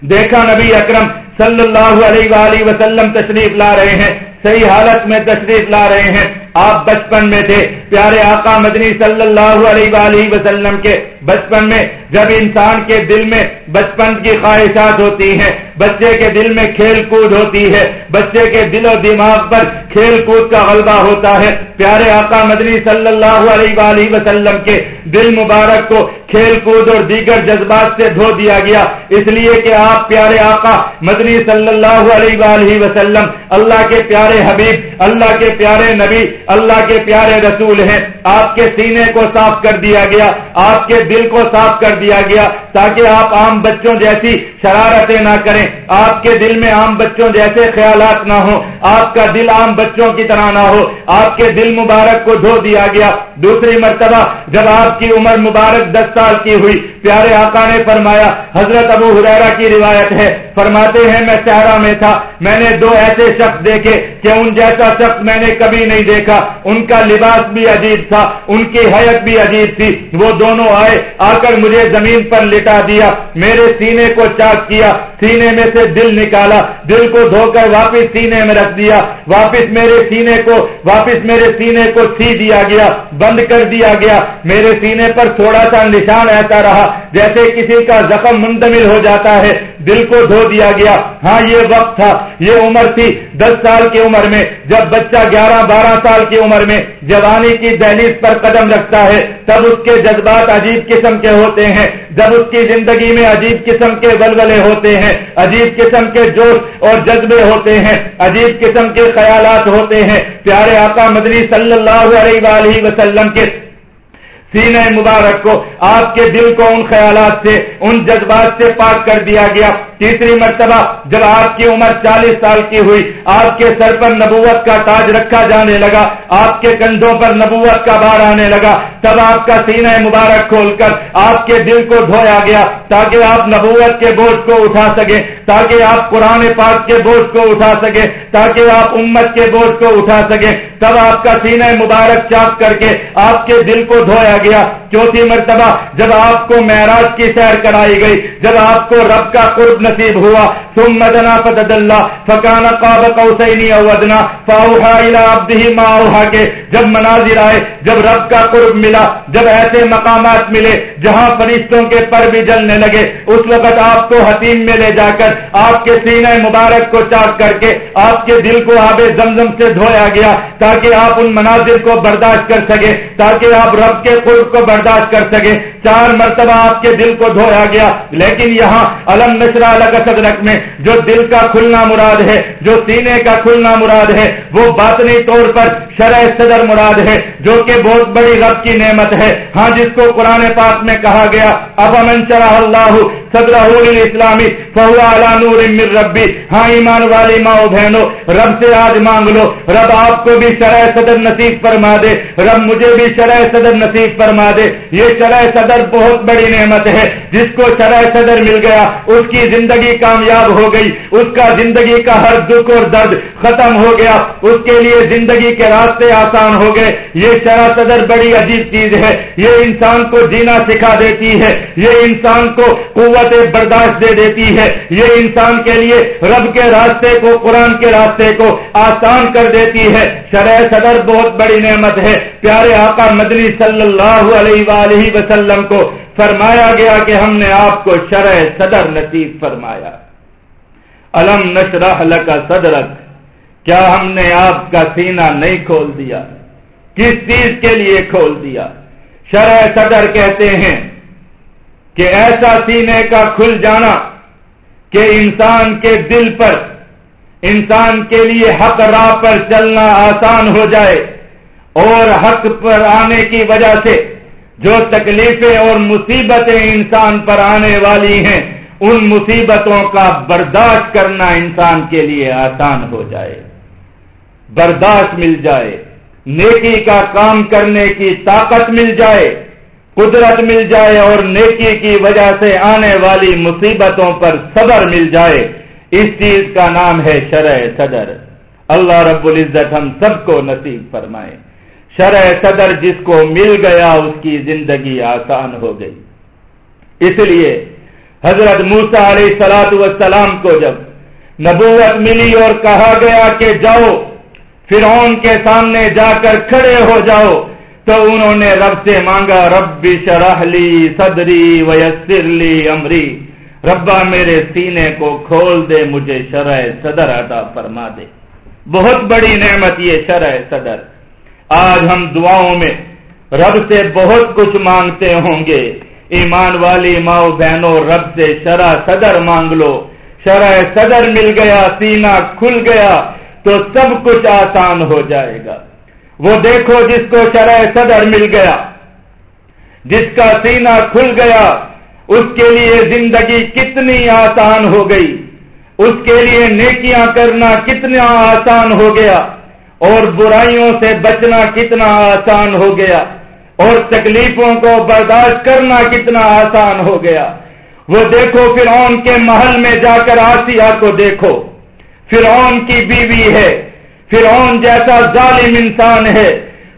دیکھا نبی اکرم صلی اللہ علیہ وآلہ وسلم تشریف لا رہے ہیں، صحیح حالت میں تشریف لا رہے ہیں۔ آپ بچپن میں تھے، پیارے آقا مدنی صلی اللہ علیہ وآلہ وسلم کے بچپن میں جب انسان کے دل میں بچپن کی خواہشات ہوتی ہیں، بچے کے دل میں کھیل کود ہوتی ہے، بچے کے دل و دماغ پر کھیل کود کا غلبہ ہوتا ہے۔ پیارے آقا مدنی صلی اللہ علیہ وآلہ وسلم کے دل مبارک کو کھیل کود اور دیگر جذبات سے دھو دیا گیا۔ اس لیے کہ آپ پیارے آقا مدنی صلی اللہ علیہ وآلہ وسلم، اللہ کے پیارے حبیب، اللہ کے پیارے نبی اللہ کے پیارے رسول ہیں۔ آپ کے سینے کو صاف کر دیا گیا، آپ کے دل کو صاف کر دیا گیا تاکہ آپ عام بچوں جیسی شرارتیں نہ کریں۔ آپ کے دل میں عام بچوں جیسے خیالات نہ ہوں۔ آپ کا دل عام بچوں کی طرح نہ ہو۔ آپ کے دل مبارک کو دھو دیا گیا۔ دوسری مرتبہ جب آپ کی عمر مبارک دس سال کی ہوئی، پیارے آقا نے فرمایا، حضرت ابو حریرا کی روایت ہے، فرماتے ہیں، میں صحرا میں تھا، میں نے دو ایسے شخص دیکھے کہ ان جیسا شخص میں نے کبھی نہیں دیکھا۔ ان کا لباس بھی عجیب تھا، ان کی حیت بھی عجیب تھی۔ وہ دونوں آئے، آ کر مجھے زمین پر لٹا دیا، میرے سینے کو چاک کیا۔ سینے میں سے دل نکالا، دل کو دھو کر واپس سینے میں رکھ دیا، واپس میرے سینے کو، واپس میرے سینے کو سی دیا گیا، بند کر دیا گیا۔ میرے سینے پر تھوڑا سا نشان ایسا رہا، جیسے کسی کا زخم منتمل ہو جاتا ہے۔ دل کو دھو دیا گیا۔ ہاں یہ وقت تھا، یہ عمر تھی۔ دس سال کی عمر میں، جب بچہ گیارہ، بارہ سال کی عمر میں جوانی کی دہلیز پر قدم رکھتا ہے، تب اس کے جذبات عجیب قسم کے ہوتے ہیں۔ جب اس کی زندگی میں عجیب قسم کے ولولے ہوتے ہیں، عجیب قسم کے جوش اور جذبے ہوتے ہیں، عجیب قسم کے خیالات ہوتے ہیں۔ پیارے آقا مدنی صلی اللہ علیہ وآلہ وسلم کے سینہ مبارک کو آپ کے دل کو ان خیالات سے، ان جذبات سے پاک کر دیا گیا۔ تیسری مرتبہ جب آپ کی عمر چالیس سال کی ہوئی، آپ کے سر پر نبوت کا تاج رکھا جانے لگا، آپ کے کندھوں پر نبوت کا بار آنے لگا، تب آپ کا سینہ مبارک کھول کر آپ کے دل کو دھویا گیا تاکہ آپ نبوت کے بوجھ کو اٹھا سکیں، تاکہ آپ قرآن پاک کے بوجھ کو اٹھا سکیں، تاکہ آپ امت کے بوجھ کو اٹھا سکیں۔ تب آپ کا سینہ مبارک چاپ کر کے آپ کے دل کو دھویا گیا۔ چوتھی مرتبہ جب آپ کو معراج کی سیر کرائی گئی، جب آپ کو رب کا قرب نصیب ہوا ثم دنا فتد اللہ فکان قاب قوسین او ادنا فاوحا الى عبده ما اوحا کے جب مناظر آئے، جب رب کا قرب ملا، جب ایسے مقامات ملے جہاں فرشتوں کے پر بھی جلنے لگے۔ اس وقت آپ کو حتیم میں لے جا کر، آپ کے سینہ مبارک کو چاک کر کے، آپ کے دل کو آب زمزم سے دھویا گیا تاکہ آپ ان مناظر کو برداشت کر سکے، تاکہ آپ رب کے قرب کو برداشت کر سکے۔ چار مرتبہ آپ کے دل کو دھویا گیا، لیکن یہاں علم نشرا صدرک میں جو دل کا کھلنا مراد ہے، جو سینے کا کھلنا مراد ہے، وہ باطنی طور پر شرح صدر مراد ہے، جو کہ بہت بڑی رب کی نعمت ہے۔ ہاں جس کو قرآن پاک میں کہا گیا، اب امن شرح اللہ صدر اسلامی فہو نور من ربی. ہاں ایمان والی ماں بہنوں رب سے آج مانگ لو. رب آپ کو بھی شرح صدر نصیب فرما دے. رب مجھے بھی شرح صدر نصیب فرما دے. یہ شرح صدر بہت بڑی نعمت ہے. جس کو شرح صدر مل گیا، اس کی زندگی کامیاب ہو گئی. اس کا زندگی کا ہر دکھ اور درد ختم ہو گیا، اس کے لیے زندگی کے راستے آسان ہو گئے۔ یہ شرح صدر بڑی عجیب چیز ہے۔ یہ انسان کو جینا سکھا دیتی ہے۔ یہ انسان کو قوت برداشت دے دیتی ہے۔ یہ انسان کے لیے رب کے راستے کو، قرآن کے راستے کو آسان کر دیتی ہے۔ شرح صدر بہت بڑی نعمت ہے۔ پیارے آقا مدنی صلی اللہ علیہ وآلہ وسلم کو فرمایا گیا کہ ہم نے آپ کو شرح صدر نصیب فرمایا۔ علم نشرح لکا صدرک؟ کیا ہم نے آپ کا سینہ نہیں کھول دیا؟ کس چیز کے لیے کھول دیا؟ شرح صدر کہتے ہیں کہ ایسا سینے کا کھل جانا کہ انسان کے دل پر، انسان کے لیے حق راہ پر چلنا آسان ہو جائے اور حق پر آنے کی وجہ سے جو تکلیفیں اور مصیبتیں انسان پر آنے والی ہیں، ان مصیبتوں کا برداشت کرنا انسان کے لیے آسان ہو جائے۔ برداشت مل جائے، نیکی کا کام کرنے کی طاقت مل جائے، قدرت مل جائے اور نیکی کی وجہ سے آنے والی مصیبتوں پر صبر مل جائے۔ اس چیز کا نام ہے شرع صدر۔ اللہ رب العزت ہم سب کو نصیب فرمائے۔ شرع صدر جس کو مل گیا، اس کی زندگی آسان ہو گئی۔ اس لیے حضرت موسا علیہ سلاد والسلام کو جب نبوت ملی اور کہا گیا کہ جاؤ فرعون کے سامنے جا کر کھڑے ہو جاؤ تو انہوں نے رب سے مانگا، رب شرح لی صدری ویسر لی امری۔ ربا میرے سینے کو کھول دے، مجھے شرح صدر عطا فرما دے۔ بہت بڑی نعمت یہ شرح صدر۔ آج ہم دعاؤں میں رب سے بہت کچھ مانگتے ہوں گے۔ ایمان والی ماؤ بہنوں، رب سے شرح صدر مانگ لو۔ شرح صدر مل گیا، سینہ کھل گیا۔ تو سب کچھ آسان ہو جائے گا۔ وہ دیکھو جس کو شرح صدر مل گیا، جس کا سینہ کھل گیا، اس کے لیے زندگی کتنی آسان ہو گئی، اس کے لیے نیکیاں کرنا کتنا آسان ہو گیا، اور برائیوں سے بچنا کتنا آسان ہو گیا، اور تکلیفوں کو برداشت کرنا کتنا آسان ہو گیا۔ وہ دیکھو فرعون کے محل میں جا کر آسیہ کو دیکھو۔ فرعون کی بیوی ہے۔ فرعون جیسا ظالم انسان ہے۔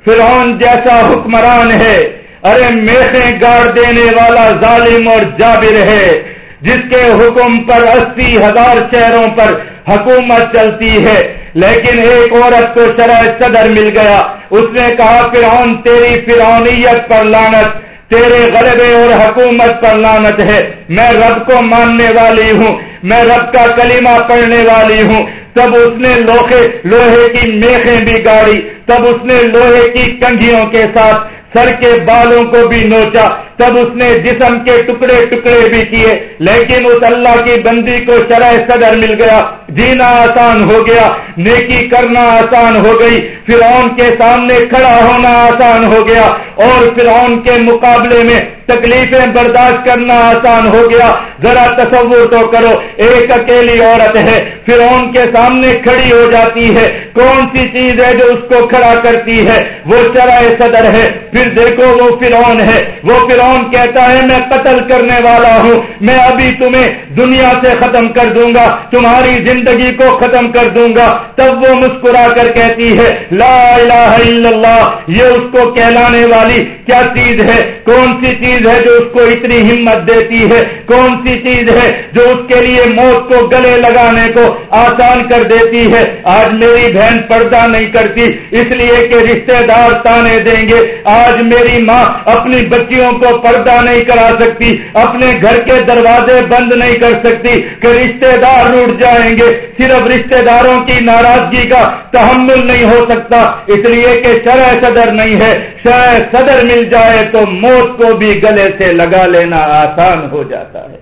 فرعون جیسا حکمران ہے۔ ارے میخیں گاڑ دینے والا ظالم اور جابر ہے۔ جس کے حکم پر اسی ہزار شہروں پر حکومت چلتی ہے۔ لیکن ایک عورت کو شرح صدر مل گیا۔ اس نے کہا، فرعون، تیری فرعونیت پر لانت تیرے غلبے اور حکومت پر لانت ہے۔ میں رب کو ماننے والی ہوں۔ میں رب کا کلمہ پڑھنے والی ہوں۔ تب اس نے لوہے لوہے کی میخیں بھی گاڑی۔ تب اس نے لوہے کی کنگھیوں کے ساتھ سر کے بالوں کو بھی نوچا۔ تب اس نے جسم کے ٹکڑے ٹکڑے بھی کیے، لیکن اس اللہ کی بندی کو شرح صدر مل گیا، جینا آسان ہو گیا، نیکی کرنا آسان ہو گئی، فرعون کے سامنے کھڑا ہونا آسان ہو گیا، اور فرعون کے مقابلے میں تکلیفیں برداشت کرنا آسان ہو گیا۔ ذرا تصور تو کرو، ایک اکیلی عورت ہے، فرعون کے سامنے کھڑی ہو جاتی ہے۔ کون سی چیز ہے جو اس کو کھڑا کرتی ہے؟ وہ شرح صدر ہے۔ پھر دیکھو، وہ فرعون ہے۔ وہ فرعون فرعون کہتا ہے، میں قتل کرنے والا ہوں، میں ابھی تمہیں دنیا سے ختم کر دوں گا، تمہاری زندگی کو ختم کر دوں گا۔ تب وہ مسکرا کر کہتی ہے، لا الہ الا اللہ، یہ اس کو کہلانے والی کیا چیز ہے؟ کون سی چیز ہے جو اس کو اتنی ہمت دیتی ہے؟ کون سی چیز ہے جو اس کے لیے موت کو گلے لگانے کو آسان کر دیتی ہے؟ آج میری بہن پردہ نہیں کرتی، اس لیے کہ رشتے دار تانے دیں گے۔ آج میری ماں اپنی بچیوں کو پردہ نہیں کرا سکتی، اپنے گھر کے دروازے بند نہیں کر سکتی کہ رشتے دار روٹ جائیں گے۔ صرف رشتے داروں کی ناراضگی کا تحمل نہیں ہو سکتا، اس لیے کہ شرح صدر نہیں ہے۔ شرح صدر مل جائے تو موت کو بھی گلے سے لگا لینا آسان ہو جاتا ہے۔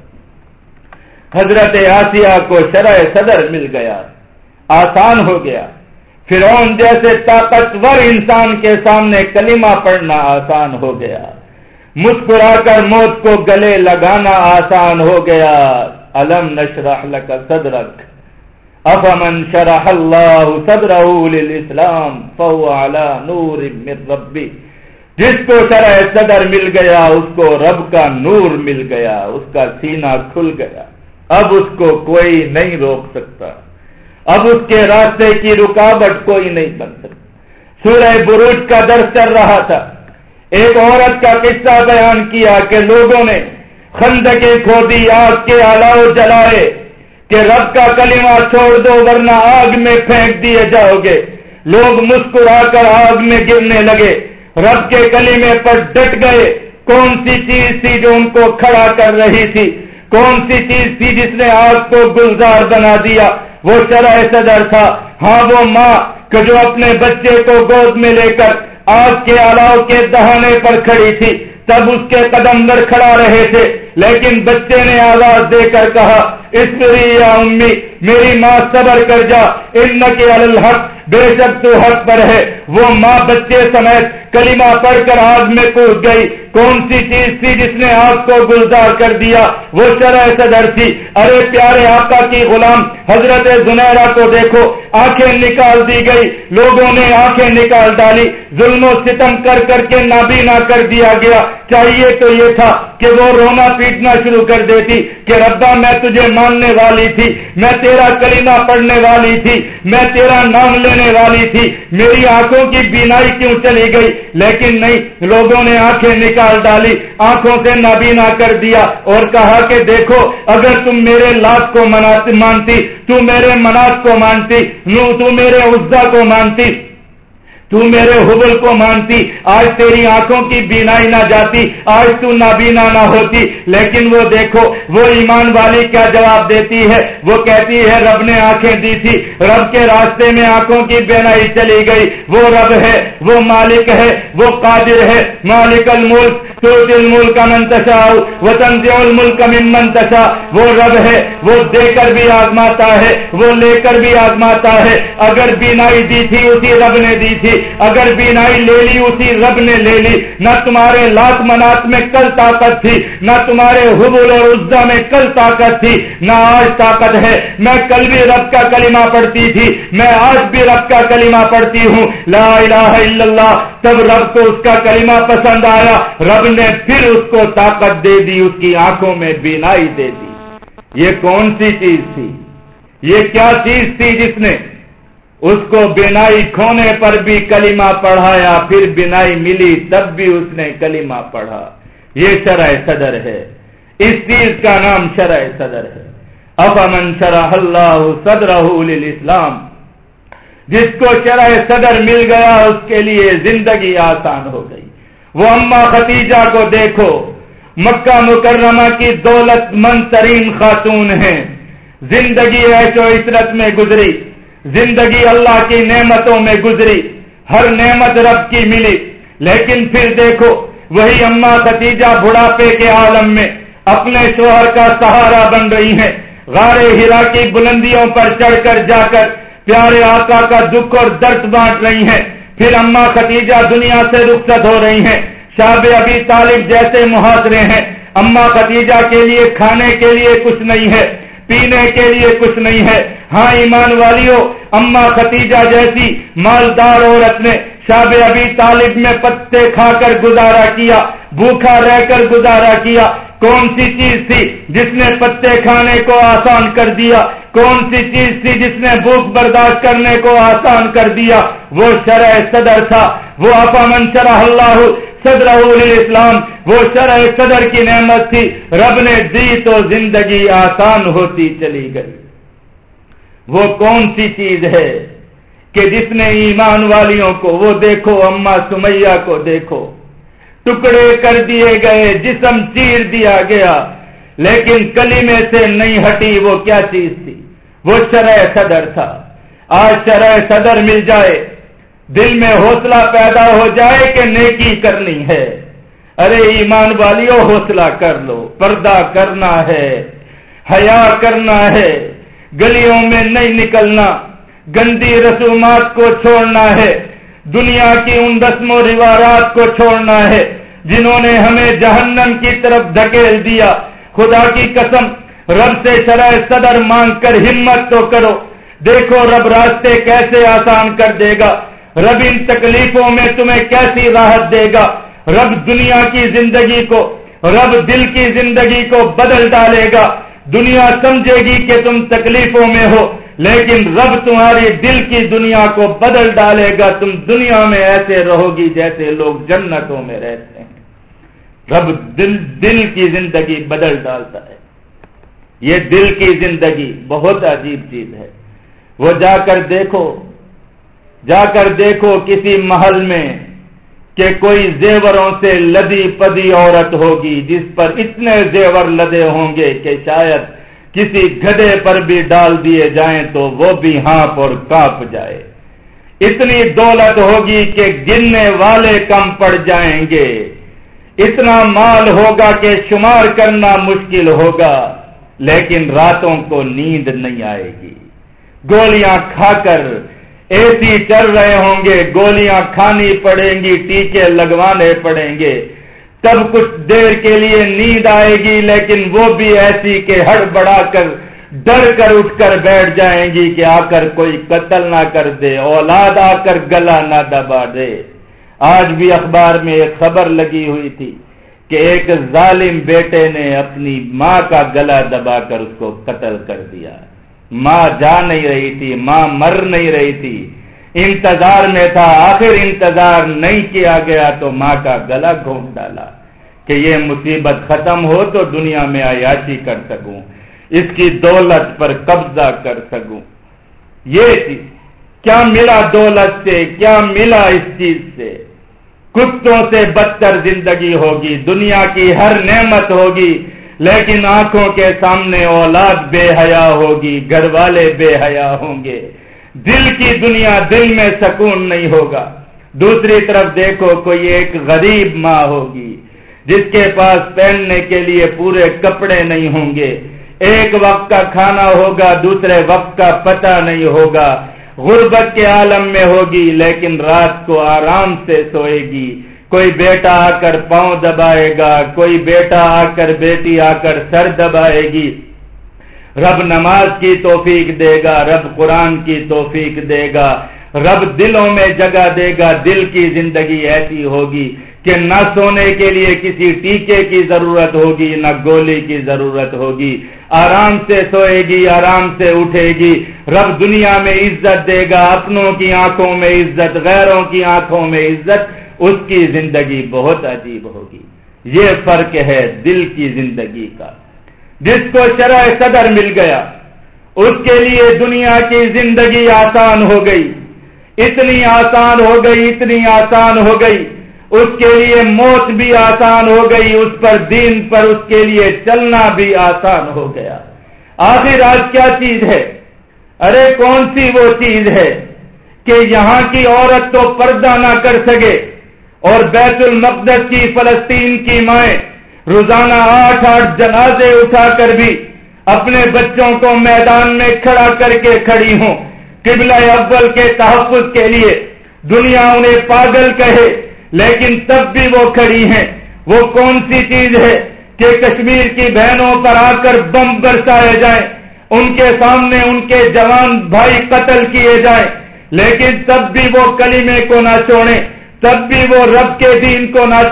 حضرت آسیہ کو شرح صدر مل گیا، آسان ہو گیا۔ فرعون جیسے طاقتور انسان کے سامنے کلمہ پڑھنا آسان ہو گیا۔ مسکرا کر موت کو گلے لگانا آسان ہو گیا۔ الم نشرح لك صدرك افمن شرح اللہ صدره للاسلام فهو على نور من ربی۔ جس کو شرح صدر مل گیا، اس کو رب کا نور مل گیا، اس کا سینہ کھل گیا۔ اب اس کو کوئی نہیں روک سکتا۔ اب اس کے راستے کی رکاوٹ کوئی نہیں بن سکتا۔ سورہ بروج کا درس چل رہا تھا۔ ایک عورت کا قصہ بیان کیا کہ لوگوں نے خند کے کھودی آگ کے آلاؤ جلائے کہ رب کا کلمہ چھوڑ دو ورنہ آگ میں پھینک دیے جاؤ گے۔ لوگ مسکرا کر آگ میں گرنے لگے۔ رب کے کلمے پر ڈٹ گئے۔ کون سی چیز تھی جو ان کو کھڑا کر رہی تھی؟ کون سی چیز تھی جس نے آگ کو گلزار بنا دیا؟ وہ شرح صدر تھا۔ ہاں وہ ماں کہ جو اپنے بچے کو گود میں لے کر آگ کے الاؤ کے دہانے پر کھڑی تھی۔ تب اس کے قدم در کھڑا رہے تھے۔ لیکن بچے نے آواز دے کر کہا، اس یا امی، میری ماں صبر کر جا ان کے الحق بے شک تو حق پر ہے۔ وہ ماں بچے سمیت کلمہ پڑھ کر آگ میں کود گئی۔ کون سی چیز تھی جس نے آگ کو گلزار کر دیا؟ وہ شرح صدر تھی۔ ارے پیارے آقا کی غلام، حضرت زنیرا کو دیکھو۔ آنکھیں نکال دی گئی۔ لوگوں نے آنکھیں نکال ڈالی۔ ظلم و ستم کر کر کے نابینا کر دیا گیا۔ چاہیے تو یہ تھا کہ وہ رونا پیٹنا شروع کر دیتی کہ ربا، میں تجھے ماننے والی تھی۔ میں تیرا کلمہ پڑھنے والی تھی۔ میں تیرا نام لینے والی تھی۔ میری آنکھوں آنکھوں کی بینائی کیوں چلی گئی؟ لیکن نہیں، لوگوں نے آنکھیں نکال ڈالی، آنکھوں سے نابینا کر دیا اور کہا کہ دیکھو، اگر تم میرے لاکھ کو مانتی، تو میرے مناس کو مانتی تو میرے عزا کو مانتی تو میرے حبل کو مانتی، آج تیری آنکھوں کی بینائی نہ جاتی، آج تو نابینا نہ ہوتی۔ لیکن وہ دیکھو، وہ ایمان والی کیا جواب دیتی ہے؟ وہ کہتی ہے، رب نے آنکھیں دی تھی۔ رب کے راستے میں آنکھوں کی بینائی چلی گئی۔ وہ رب ہے، وہ مالک ہے، وہ قادر ہے۔ مالک الملک تو دل ملک منتشا وطن دل ملک منتشا وہ رب ہے، وہ دے کر بھی آزماتا ہے، وہ لے کر بھی آزماتا ہے۔ اگر بینائی دی تھی، اسی رب نے دی تھی۔ اگر بینائی لے لی، اسی رب نے لے لی۔ نہ تمہارے لاکھ منات میں کل طاقت تھی، نہ تمہارے حبول اور عزا میں کل طاقت تھی۔ نہ آج طاقت ہے۔ میں کل بھی رب کا کلمہ پڑھتی تھی۔ میں آج بھی رب کا کلمہ پڑھتی ہوں۔ لا الہ الا اللہ۔ تب رب کو اس کا کلمہ پسند آیا۔ رب نے پھر اس کو طاقت دے دی، اس کی آنکھوں میں بینائی دے دی۔ یہ کون سی چیز تھی؟ یہ کیا چیز تھی جس نے اس کو بینائی کھونے پر بھی کلمہ پڑھایا، پھر بینائی ملی تب بھی اس نے کلمہ پڑھا؟ یہ شرح صدر ہے۔ اس چیز کا نام شرح صدر ہے۔ افامن شرح اللہ صدر اسلام جس کو شرح صدر مل گیا، اس کے لیے زندگی آسان ہو گئی۔ وہ اما ختیجہ کو دیکھو، مکہ مکرمہ کی دولت مند ترین خاتون ہیں۔ زندگی ایشو عشرت میں گزری، زندگی اللہ کی نعمتوں میں گزری، ہر نعمت رب کی ملی۔ لیکن پھر دیکھو، وہی اما ختیجہ بڑھاپے کے عالم میں اپنے شوہر کا سہارا بن رہی ہیں۔ غار ہرا کی بلندیوں پر چڑھ کر جا کر پیارے آقا کا دکھ اور درد بانٹ رہی ہیں۔ پھر اما ختیجہ دنیا سے رخصت ہو رہی ہیں۔ شاب ابھی طالب جیسے محاصرے ہیں۔ اما ختیجہ کے لیے کھانے کے لیے کچھ نہیں ہے، پینے کے لیے کچھ نہیں ہے۔ ہاں ایمان والیوں اما ختیجہ جیسی مالدار عورت نے شاب ابھی طالب میں پتے کھا کر گزارا کیا، بھوکھا رہ کر گزارا کیا۔ کون سی چیز تھی جس نے پتے کھانے کو آسان کر دیا؟ کون سی چیز تھی جس نے بھوک برداشت کرنے کو آسان کر دیا؟ وہ شرح صدر تھا، وہ افامن شرح اللہ صدر اسلام وہ شرح صدر کی نعمت تھی۔ رب نے دی تو زندگی آسان ہوتی چلی گئی۔ وہ کون سی چیز ہے کہ جس نے ایمان والیوں کو، وہ دیکھو، اما سمیہ کو دیکھو۔ ٹکڑے کر دیے گئے، جسم چیر دیا گیا۔ لیکن کلی میں سے نہیں ہٹی، وہ کیا چیز تھی؟ وہ شرح صدر تھا۔ آج شرح صدر مل جائے۔ دل میں حوصلہ پیدا ہو جائے کہ نیکی کرنی ہے۔ ارے ایمان والیوں حوصلہ کر لو، پردہ کرنا ہے، حیا کرنا ہے، گلیوں میں نہیں نکلنا۔ گندی رسومات کو چھوڑنا ہے۔ دنیا کی ان رسم و روارات کو چھوڑنا ہے، جنہوں نے ہمیں جہنم کی طرف دھکیل دیا۔ خدا کی قسم، رب سے شرح صدر مانگ کر ہمت تو کرو۔ دیکھو رب راستے کیسے آسان کر دے گا۔ رب ان تکلیفوں میں تمہیں کیسی راحت دے گا۔ رب دنیا کی زندگی کو، رب دل کی زندگی کو بدل ڈالے گا۔ دنیا سمجھے گی کہ تم تکلیفوں میں ہو۔ لیکن رب تمہاری دل کی دنیا کو بدل ڈالے گا، تم دنیا میں ایسے رہو گی جیسے لوگ جنتوں میں رہتے ہیں۔ رب دل دل کی زندگی بدل ڈالتا ہے۔ یہ دل کی زندگی بہت عجیب چیز ہے۔ وہ جا کر دیکھو، جا کر دیکھو کسی محل میں کہ کوئی زیوروں سے لدی پدی عورت ہوگی، جس پر اتنے زیور لدے ہوں گے کہ شاید کسی گدے پر بھی ڈال دیے جائیں تو وہ بھی ہانپ اور کاپ جائے۔ اتنی دولت ہوگی کہ گننے والے کم پڑ جائیں گے۔ اتنا مال ہوگا کہ شمار کرنا مشکل ہوگا، لیکن راتوں کو نیند نہیں آئے گی۔ گولیاں کھا کر اے سی چل رہے ہوں گے، گولیاں کھانی پڑیں گی، ٹیکے لگوانے پڑیں گے۔ تب کچھ دیر کے لیے نیند آئے گی، لیکن وہ بھی ایسی کہ ہڑ بڑا کر، ڈر کر اٹھ کر بیٹھ جائیں گی کہ آ کر کوئی قتل نہ کر دے، اولاد آ کر گلا نہ دبا دے۔ آج بھی اخبار میں ایک خبر لگی ہوئی تھی کہ ایک ظالم بیٹے نے اپنی ماں کا گلا دبا کر اس کو قتل کر دیا۔ ماں جا نہیں رہی تھی، ماں مر نہیں رہی تھی۔ انتظار میں تھا، آخر انتظار نہیں کیا گیا تو ماں کا گلا گھونٹ ڈالا کہ یہ مصیبت ختم ہو تو دنیا میں عیاشی کر سکوں، اس کی دولت پر قبضہ کر سکوں۔ یہ چیز کیا ملا دولت سے؟ کیا ملا اس چیز سے؟ کتوں سے بدتر زندگی ہوگی؟ دنیا کی ہر نعمت ہوگی، لیکن آنکھوں کے سامنے اولاد بے حیا ہوگی، گھر والے بے حیا ہوں گے۔ دل کی دنیا دل میں سکون نہیں ہوگا۔ دوسری طرف دیکھو کوئی ایک غریب ماں ہوگی، جس کے پاس پہننے کے لیے پورے کپڑے نہیں ہوں گے۔ ایک وقت کا کھانا ہوگا، دوسرے وقت کا پتہ نہیں ہوگا۔ غربت کے عالم میں ہوگی، لیکن رات کو آرام سے سوئے گی۔ کوئی بیٹا آ کر پاؤں دبائے گا، کوئی بیٹا آ کر بیٹی آ کر سر دبائے گی۔ رب نماز کی توفیق دے گا، رب قرآن کی توفیق دے گا۔ رب دلوں میں جگہ دے گا، دل کی زندگی ایسی ہوگی کہ نہ سونے کے لیے کسی ٹیکے کی ضرورت ہوگی، نہ گولی کی ضرورت ہوگی۔ آرام سے سوئے گی، آرام سے اٹھے گی۔ رب دنیا میں عزت دے گا، اپنوں کی آنکھوں میں عزت، غیروں کی آنکھوں میں عزت۔ اس کی زندگی بہت عجیب ہوگی۔ یہ فرق ہے دل کی زندگی کا۔ جس کو شرح صدر مل گیا، اس کے لیے دنیا کی زندگی آسان ہو گئی۔ اتنی آسان ہو گئی، اتنی آسان ہو گئی۔ اس کے لیے موت بھی آسان ہو گئی، اس پر دین پر اس کے لیے چلنا بھی آسان ہو گیا۔ آخر آج کیا چیز ہے؟ ارے، کون سی وہ چیز ہے کہ یہاں کی عورت تو پردہ نہ کر سکے اور بیت المقدس کی فلسطین کی مائیں روزانہ آٹھ آٹھ جنازے اٹھا کر بھی اپنے بچوں کو میدان میں کھڑا کر کے کھڑی ہوں۔ قبلہ اول کے تحفظ کے لیے دنیا انہیں پاگل کہے، لیکن تب بھی وہ کھڑی ہیں۔ وہ کون سی چیز ہے کہ کشمیر کی بہنوں پر آ کر بم برسائے جائیں؟ ان کے سامنے ان کے جوان بھائی قتل کیے جائیں۔ لیکن تب بھی وہ کلیمے کو نہ چھوڑیں، تب بھی وہ رب کے دین کو نہ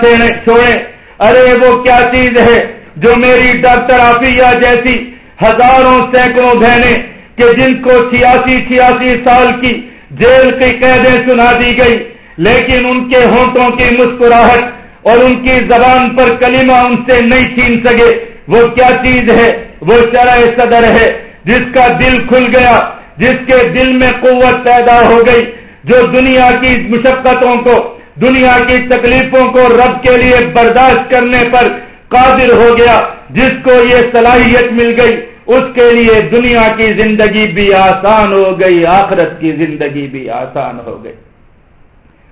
چھوڑیں۔ ارے وہ کیا چیز ہے جو میری ڈاکٹر آفیہ جیسی ہزاروں سینکڑوں بہنیں کہ جن کو چھیاسی چھیاسی سال کی جیل کی قیدیں سنا دی گئی، لیکن ان کے ہونٹوں کی مسکراہٹ اور ان کی زبان پر کلمہ ان سے نہیں چھین سکے۔ وہ کیا چیز ہے؟ وہ شرح صدر ہے، جس کا دل کھل گیا، جس کے دل میں قوت پیدا ہو گئی، جو دنیا کی مشقتوں کو دنیا کی تکلیفوں کو رب کے لیے برداشت کرنے پر قادر ہو گیا، جس کو یہ صلاحیت مل گئی، اس کے لیے دنیا کی زندگی بھی آسان ہو گئی، آخرت کی زندگی بھی آسان ہو گئی۔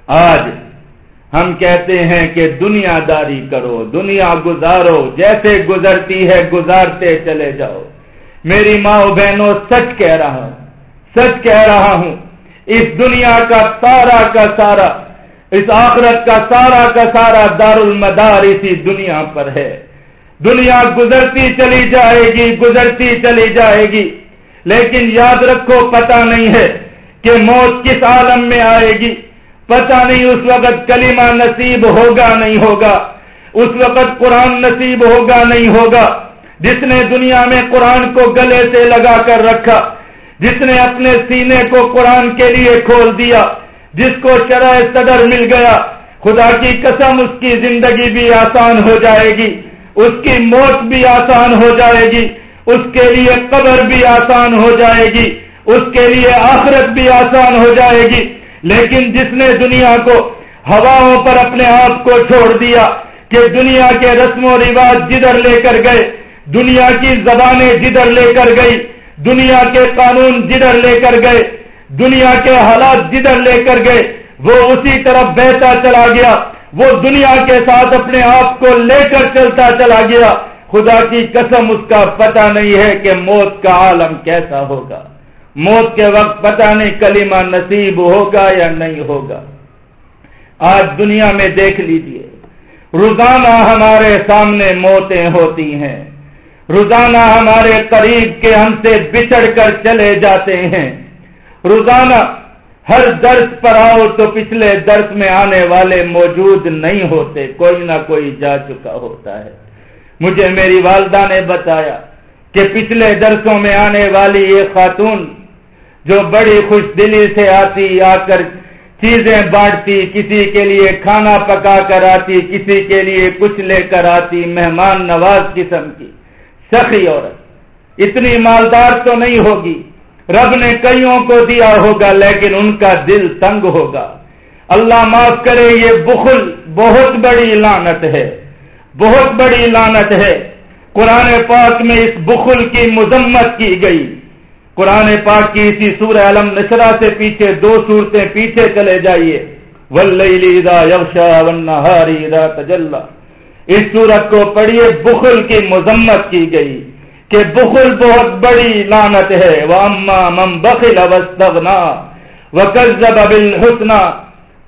آج ہم کہتے ہیں کہ دنیا داری کرو، دنیا گزارو، جیسے گزرتی ہے گزارتے چلے جاؤ۔ میری ماں بہنوں، سچ کہہ رہا ہوں، سچ کہہ رہا ہوں، اس دنیا کا سارا کا سارا اس آخرت کا سارا کا سارا دار المدار اسی دنیا پر ہے۔ دنیا گزرتی چلی جائے گی، گزرتی چلی جائے گی۔ لیکن یاد رکھو پتا نہیں ہے کہ موت کس عالم میں آئے گی۔ پتا نہیں اس وقت کلمہ نصیب ہوگا نہیں ہوگا۔ اس وقت قرآن نصیب ہوگا نہیں ہوگا۔ جس نے دنیا میں قرآن کو گلے سے لگا کر رکھا، جس نے اپنے سینے کو قرآن کے لیے کھول دیا جس کو شرح صدر مل گیا، خدا کی قسم اس کی زندگی بھی آسان ہو جائے گی، اس کی موت بھی آسان ہو جائے گی، اس کے لیے قبر بھی آسان ہو جائے گی، اس کے لیے آخرت بھی آسان ہو جائے گی۔ لیکن جس نے دنیا کو ہواؤں پر اپنے آپ کو چھوڑ دیا کہ دنیا کے رسم و رواج جدھر لے کر گئے، دنیا کی زبانیں جدھر لے کر گئی دنیا کے قانون جدھر لے کر گئے دنیا کے حالات جدھر لے کر گئے، وہ اسی طرف بہتا چلا گیا۔ وہ دنیا کے ساتھ اپنے آپ کو لے کر چلتا چلا گیا۔ خدا کی قسم، اس کا پتہ نہیں ہے کہ موت کا عالم کیسا ہوگا۔ موت کے وقت پتہ نہیں کلمہ نصیب ہوگا یا نہیں ہوگا۔ آج دنیا میں دیکھ لیجیے، روزانہ ہمارے سامنے موتیں ہوتی ہیں۔ روزانہ ہمارے قریب کے ہم سے بچڑ کر چلے جاتے ہیں۔ روزانہ ہر درس پر آؤ تو پچھلے درس میں آنے والے موجود نہیں ہوتے، کوئی نہ کوئی جا چکا ہوتا ہے۔ مجھے میری والدہ نے بتایا کہ پچھلے درسوں میں آنے والی یہ خاتون جو بڑی خوش دلی سے آتی، آ کر چیزیں بانٹتی، کسی کے لیے کھانا پکا کر آتی، کسی کے لیے کچھ لے کر آتی، مہمان نواز قسم کی، سخی عورت۔ اتنی مالدار تو نہیں ہوگی۔ رب نے کئیوں کو دیا ہوگا لیکن ان کا دل تنگ ہوگا۔ اللہ معاف کرے، یہ بخل بہت بڑی لانت ہے۔ بہت بڑی لانت ہے۔ قرآن پاک میں اس بخل کی مذمت کی گئی۔ قرآن پاک کی اسی سورہ علم نشرا سے پیچھے دو صورتیں پیچھے چلے جائیے۔ یوشا تجلہ اس سورت کو پڑھیے، بخل کی مذمت کی گئی۔ کہ بخل بہت بڑی لانت ہے۔ وہ اما مم بخل کزب ابل حسنا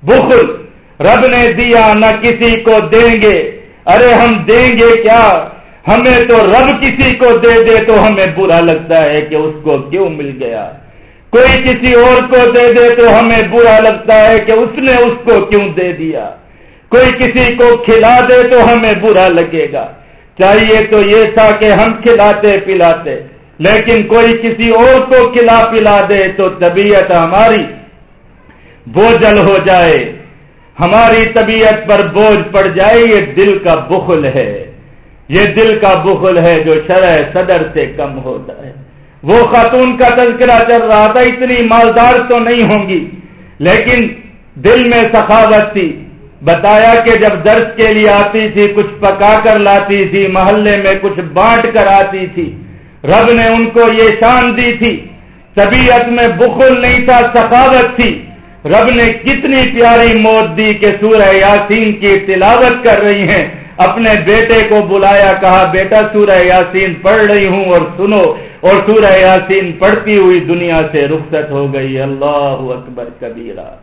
بخل۔ رب نے دیا نہ کسی کو دیں گے۔ ارے ہم دیں گے کیا؟ ہمیں تو رب کسی کو دے دے تو ہمیں برا لگتا ہے کہ اس کو کیوں مل گیا۔ کوئی کسی اور کو دے دے تو ہمیں برا لگتا ہے کہ اس نے اس کو کیوں دے دیا۔ کوئی کسی کو کھلا دے تو ہمیں برا لگے گا۔ چاہیے تو یہ تھا کہ ہم کھلاتے پلاتے، لیکن کوئی کسی اور کو کھلا پلا دے تو طبیعت ہماری بوجھل ہو جائے۔ ہماری طبیعت پر بوجھ پڑ جائے، یہ دل کا بخل ہے۔ یہ دل کا بخل ہے جو شرح صدر سے کم ہوتا ہے۔ وہ خاتون کا تذکرہ چل رہا تھا، اتنی مالدار تو نہیں ہوں گی، لیکن دل میں سخاوت تھی۔ بتایا کہ جب درس کے لیے آتی تھی، کچھ پکا کر لاتی تھی، محلے میں کچھ بانٹ کر آتی تھی۔ رب نے ان کو یہ شان دی تھی۔ طبیعت میں بخل نہیں تھا، سخاوت تھی۔ رب نے کتنی پیاری موت دی کہ سورہ یاسین کی تلاوت کر رہی ہیں۔ اپنے بیٹے کو بلایا، کہا، بیٹا، سورہ یاسین پڑھ رہی ہوں اور سنو۔ اور سورہ یاسین پڑھتی ہوئی دنیا سے رخصت ہو گئی۔ اللہ اکبر کبیرہ۔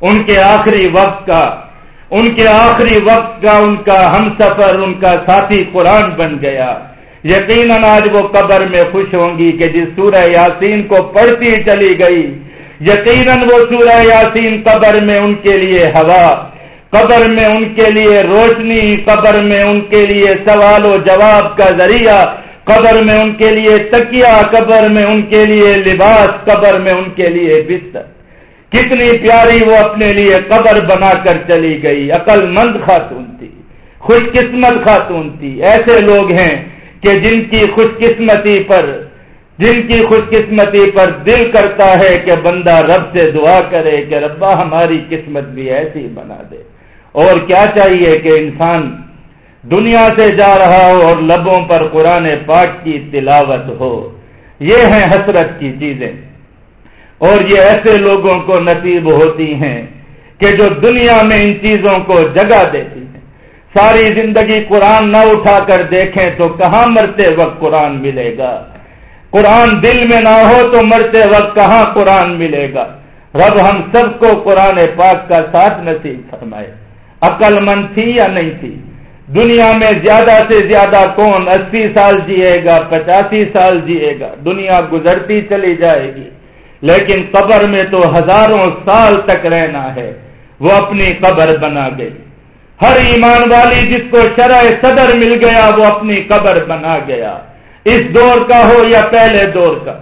ان کے آخری وقت کا ان کے آخری وقت کا ان کا ہم سفر، ان کا ساتھی قرآن بن گیا۔ یقیناً آج وہ قبر میں خوش ہوں گی کہ جس سورہ یاسین کو پڑھتی چلی گئی، یقیناً وہ سورہ یاسین قبر میں ان کے لیے ہوا۔ قبر میں ان کے لیے روشنی، قبر میں ان کے لیے سوال و جواب کا ذریعہ۔ قبر میں ان کے لیے تکیا قبر میں ان کے لیے لباس، قبر میں ان کے لیے بستر۔ کتنی پیاری وہ اپنے لیے قبر بنا کر چلی گئی عقل مند خاتون تھی خوش قسمت خاتون تھی۔ ایسے لوگ ہیں کہ جن کی خوش قسمتی پر، جن کی خوش قسمتی پر دل کرتا ہے کہ بندہ رب سے دعا کرے کہ ربا ہماری قسمت بھی ایسی بنا دے۔ اور کیا چاہیے کہ انسان دنیا سے جا رہا ہو اور لبوں پر قرآن پاک کی تلاوت ہو۔ یہ ہیں حسرت کی چیزیں۔ اور یہ ایسے لوگوں کو نصیب ہوتی ہیں کہ جو دنیا میں ان چیزوں کو جگہ دیتی ہیں۔ ساری زندگی قرآن نہ اٹھا کر دیکھیں تو کہاں مرتے وقت قرآن ملے گا؟ قرآن دل میں نہ ہو تو مرتے وقت کہاں قرآن ملے گا؟ رب ہم سب کو قرآن پاک کا ساتھ نصیب فرمائے۔ عقل مند تھی یا نہیں تھی؟ دنیا میں زیادہ سے زیادہ کون اسی سال جیے گا، پچاسی سال جیے گا؟ دنیا گزرتی چلی جائے گی۔ لیکن قبر میں تو ہزاروں سال تک رہنا ہے۔ وہ اپنی قبر بنا گئی ہر ایمان والی جس کو شرح صدر مل گیا، وہ اپنی قبر بنا گیا۔ اس دور کا ہو یا پہلے دور کا،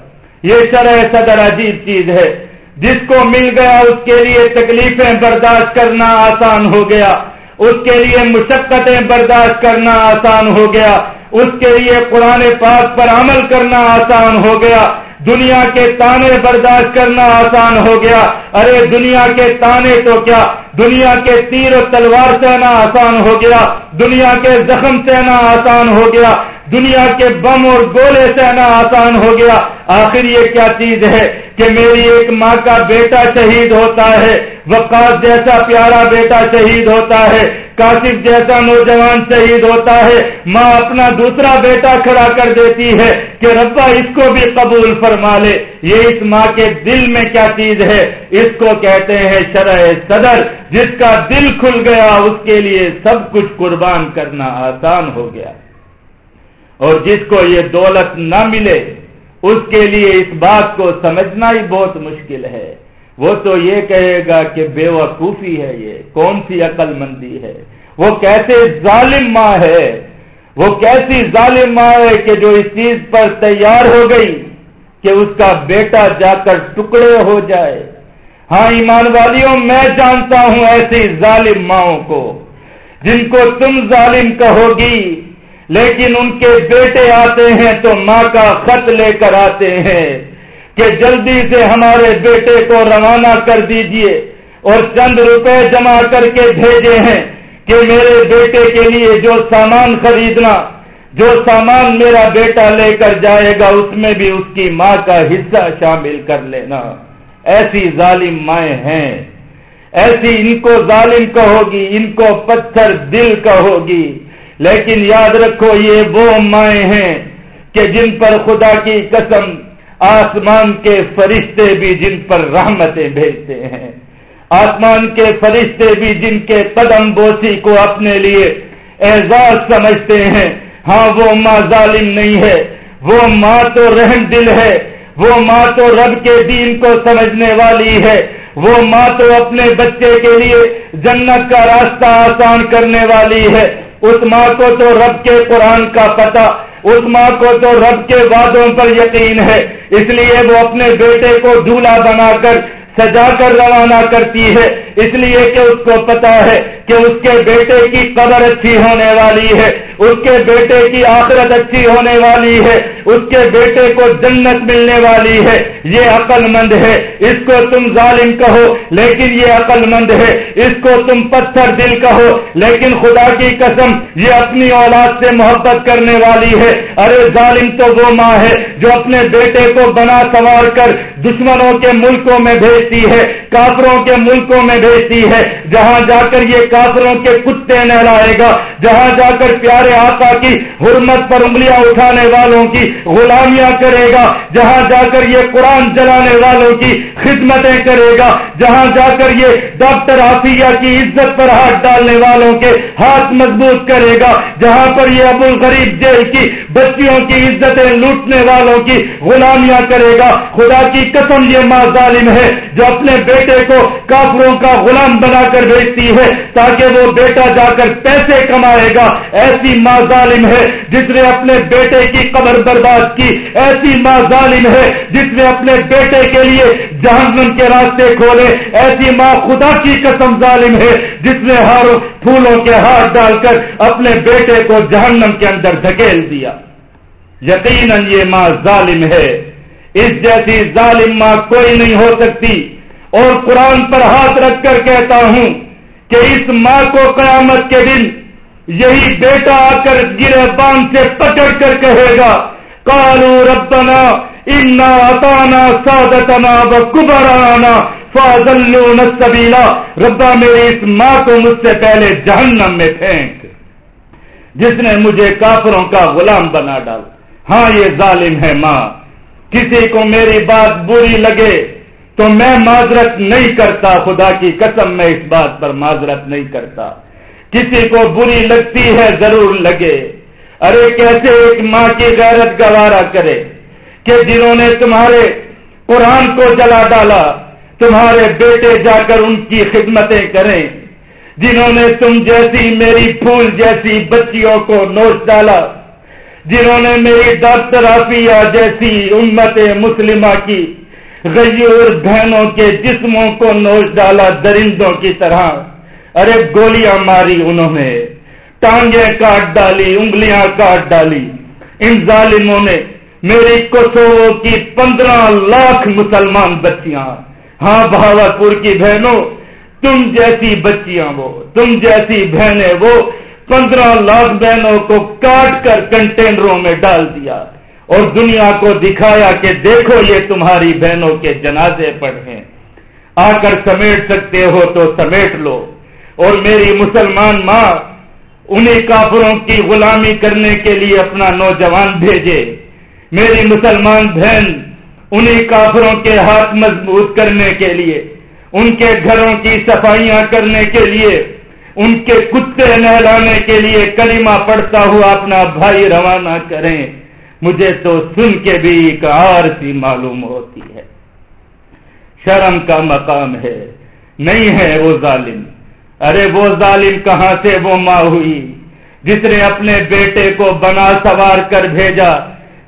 یہ شرح صدر عجیب چیز ہے۔ جس کو مل گیا، اس کے لیے تکلیفیں برداشت کرنا آسان ہو گیا۔ اس کے لیے مشقتیں برداشت کرنا آسان ہو گیا۔ اس کے لیے قرآن پاک پر عمل کرنا آسان ہو گیا۔ دنیا کے تانے برداشت کرنا آسان ہو گیا۔ ارے، دنیا کے تانے تو کیا؟ دنیا کے تیر و تلوار سہنا آسان ہو گیا۔ دنیا کے زخم سہنا آسان ہو گیا۔ دنیا کے بم اور گولے سہنا آسان ہو گیا۔ آخر یہ کیا چیز ہے کہ میری ایک ماں کا بیٹا شہید ہوتا ہے، وقاص جیسا پیارا بیٹا شہید ہوتا ہے، کاشف جیسا نوجوان شہید ہوتا ہے۔ ماں اپنا دوسرا بیٹا کھڑا کر دیتی ہے کہ ربا اس کو بھی قبول فرما لے۔ یہ اس ماں کے دل میں کیا چیز ہے؟ اس کو کہتے ہیں شرح صدر، جس کا دل کھل گیا، اس کے لیے سب کچھ قربان کرنا آسان ہو گیا۔ اور جس کو یہ دولت نہ ملے، اس کے لیے اس بات کو سمجھنا ہی بہت مشکل ہے۔ وہ تو یہ کہے گا کہ بے وقوفی ہے یہ، کون سی عقل مندی ہے؟ وہ کیسے ظالم ماں ہے؟ وہ کیسی ظالم ماں ہے کہ جو اس چیز پر تیار ہو گئی کہ اس کا بیٹا جا کر ٹکڑے ہو جائے۔ ہاں ایمان والیوں، میں جانتا ہوں ایسی ظالم ماؤں کو، جن کو تم ظالم کہو گی۔ لیکن ان کے بیٹے آتے ہیں تو ماں کا خط لے کر آتے ہیں کہ جلدی سے ہمارے بیٹے کو روانہ کر دیجیے اور چند روپے جمع کر کے بھیجے ہیں کہ میرے بیٹے کے لیے جو سامان خریدنا، جو سامان میرا بیٹا لے کر جائے گا، اس میں بھی اس کی ماں کا حصہ شامل کر لینا۔ ایسی ظالم مائیں ہیں۔ ایسی ان کو ظالم کہو گی ان کو پتھر دل کہو گی لیکن یاد رکھو یہ وہ مائیں ہیں کہ جن پر خدا کی قسم آسمان کے فرشتے بھی جن پر رحمتیں بھیجتے ہیں۔ آسمان کے فرشتے بھی جن کے قدم بوسی کو اپنے لیے اعزاز سمجھتے ہیں۔ ہاں وہ ماں ظالم نہیں ہے۔ وہ ماں تو رحم دل ہے۔ وہ ماں تو رب کے دین کو سمجھنے والی ہے۔ وہ ماں تو اپنے بچے کے لیے جنت کا راستہ آسان کرنے والی ہے۔ اس ماں کو تو رب کے قرآن کا پتہ، اس ماں کو تو رب کے وعدوں پر یقین ہے۔ اس لیے وہ اپنے بیٹے کو دولہا بنا کر سجا کر روانہ کرتی ہے۔ اس لیے کہ اس کو پتا ہے کہ اس کے بیٹے کی قبر اچھی ہونے والی ہے۔ اس کے بیٹے کی آخرت اچھی ہونے والی ہے۔ اس کے بیٹے کو جنت ملنے والی ہے۔ یہ عقل مند ہے۔ اس کو تم ظالم کہو، لیکن یہ عقل مند ہے۔ اس کو تم پتھر دل کہو۔ لیکن خدا کی قسم، یہ اپنی اولاد سے محبت کرنے والی ہے۔ ارے ظالم تو وہ ماں ہے جو اپنے بیٹے کو بنا سوار کر دشمنوں کے ملکوں میں بھیجتی ہے، کافروں کے ملکوں میں بھیجتی ہے۔ جہاں جا کر یہ کافروں کے کتے نہلائے گا، جہاں جا کر پیارے آقا کی حرمت پر انگلیاں اٹھانے والوں کی غلامیاں کرے گا، جہاں جا کر یہ قرآن چلانے والوں کی خدمتیں کرے گا، جہاں جا کر یہ ڈاکٹر آفیہ کی عزت پر ہاتھ ڈالنے والوں کے ہاتھ مضبوط کرے گا، جہاں پر یہ ابو الغریب جیل کی بچیوں کی عزتیں لوٹنے والوں کی غلامیاں کرے گا۔ خدا کی قسم یہ ماں ظالم ہے جو اپنے بیٹے کو کافروں کا غلام بنا کر بھیجتی ہے تاکہ وہ بیٹا جا کر پیسے کمائے گا۔ ایسی ماں ظالم ہے جس نے اپنے بیٹے کی قبر برباد کی۔ ایسی ماں ظالم ہے جس نے اپنے بیٹے کے لیے جہنم کے راستے کھولے۔ ایسی ماں خدا کی قسم ظالم ہے جس نے ہر پھولوں کے ہاتھ ڈال کر اپنے بیٹے کو جہنم کے اندر دھکیل دیا۔ یقیناً یہ ماں ظالم ہے۔ اس جیسی ظالم ماں کوئی نہیں ہو سکتی اور قرآن پر ہاتھ رکھ کر کہتا ہوں کہ اس ماں کو قیامت کے دن یہی بیٹا آ کر گرے بان سے پکڑ کر کہے گا کالو ربنا انا اتانا سادتنا و کبرانا فاضل سبیلا ربا میری اس ماں کو مجھ سے پہلے جہنم میں پھینک، جس نے مجھے کافروں کا غلام بنا ڈال ہاں یہ ظالم ہے ماں۔ کسی کو میری بات بری لگے تو میں معذرت نہیں کرتا، خدا کی قسم میں اس بات پر معذرت نہیں کرتا۔ کسی کو بری لگتی ہے ضرور لگے۔ ارے کیسے ایک ماں کی غیرت گوارا کرے کہ جنہوں نے تمہارے قرآن کو جلا ڈالا، تمہارے بیٹے جا کر ان کی خدمتیں کریں۔ جنہوں نے تم جیسی میری پھول جیسی بچیوں کو نوچ ڈالا جنہوں نے میری ڈاکٹر آفیہ جیسی امت مسلمہ کی غیور بہنوں کے جسموں کو نوچ ڈالا درندوں کی طرح۔ ارے گولیاں ماری انہوں نے، ٹانگیں کاٹ ڈالی، انگلیاں کاٹ ڈالی۔ ان ظالموں نے میری کوسو کی پندرہ لاکھ مسلمان بچیاں۔ ہاں بہاور پور کی بہنوں، تم جیسی بچیاں وہ، تم جیسی بہنیں وہ۔ پندرہ لاکھ بہنوں کو کاٹ کر کنٹینروں میں ڈال دیا اور دنیا کو دکھایا کہ دیکھو یہ تمہاری بہنوں کے جنازے پر ہیں۔ آ کر سمیٹ سکتے ہو تو سمیٹ لو۔ اور میری مسلمان ماں، انہیں کافروں کی غلامی کرنے کے لیے اپنا نوجوان بھیجے۔ میری مسلمان بہن، انہیں کافروں کے ہاتھ مضبوط کرنے کے لیے، ان کے گھروں کی صفائیاں کرنے کے لیے۔ ان کے کتے نہلانے کے لیے کلمہ پڑتا ہوا اپنا بھائی روانہ کریں۔ مجھے تو سن کے بھی ایک آر سی معلوم ہوتی ہے۔ شرم کا مقام ہے۔ نہیں ہے وہ ظالم۔ ارے وہ ظالم کہاں سے وہ ماں ہوئی؟ جس نے اپنے بیٹے کو بنا سوار کر بھیجا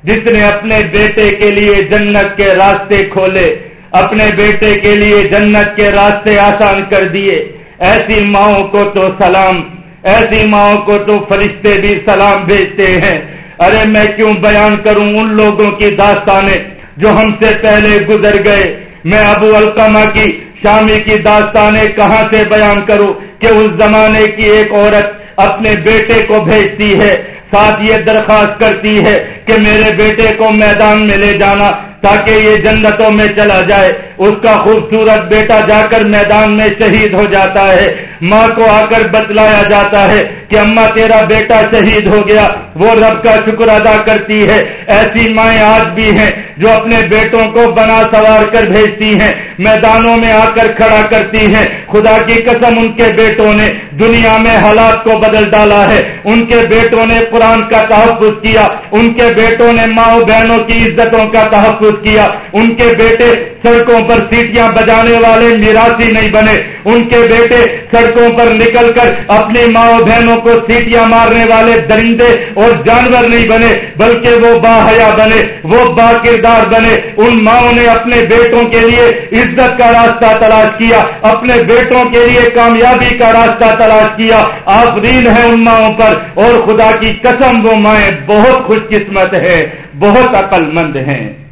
جس نے اپنے بیٹے کے لیے جنت کے راستے کھولے، اپنے بیٹے کے لیے جنت کے راستے آسان کر دیے۔ ایسی ماؤں کو تو سلام، ایسی ماؤں کو تو فرشتے بھی سلام بھیجتے ہیں۔ ارے میں کیوں بیان کروں ان لوگوں کی داستانیں جو ہم سے پہلے گزر گئے؟ میں ابو القما کی شامی کی داستانیں کہاں سے بیان کروں کہ اس زمانے کی ایک عورت اپنے بیٹے کو بھیجتی ہے، ساتھ یہ درخواست کرتی ہے کہ میرے بیٹے کو میدان میں لے جانا۔ تاکہ یہ جنتوں میں چلا جائے۔ اس کا خوبصورت بیٹا جا کر میدان میں شہید ہو جاتا ہے۔ ماں کو آ کر بتلایا جاتا ہے کہ اما تیرا بیٹا شہید ہو گیا۔ وہ رب کا شکر ادا کرتی ہے۔ ایسی مائیں آج بھی ہیں جو اپنے بیٹوں کو بنا سوار کر بھیجتی ہیں۔ میدانوں میں آ کر کھڑا کرتی ہیں۔ خدا کی قسم ان کے بیٹوں نے دنیا میں حالات کو بدل ڈالا ہے۔ ان کے بیٹوں نے قرآن کا تحفظ کیا۔ ان کے بیٹوں نے ماؤں بہنوں کی عزتوں کا تحفظ کیا۔ ان کے بیٹے سڑکوں پر سیٹیاں بجانے والے میراسی نہیں بنے۔ ان کے بیٹے سڑکوں پر نکل کر اپنی ماں بہنوں کو سیٹیاں مارنے والے درندے اور جانور نہیں بنے، بلکہ وہ با حیا بنے، وہ با کردار بنے۔ ان ماؤں نے اپنے بیٹوں کے لیے عزت کا راستہ تلاش کیا، اپنے بیٹوں کے لیے کامیابی کا راستہ تلاش کیا۔ آفرین ہے ان ماؤں پر اور خدا کی قسم وہ مائیں بہت خوش قسمت ہے بہت عقل مند ہیں۔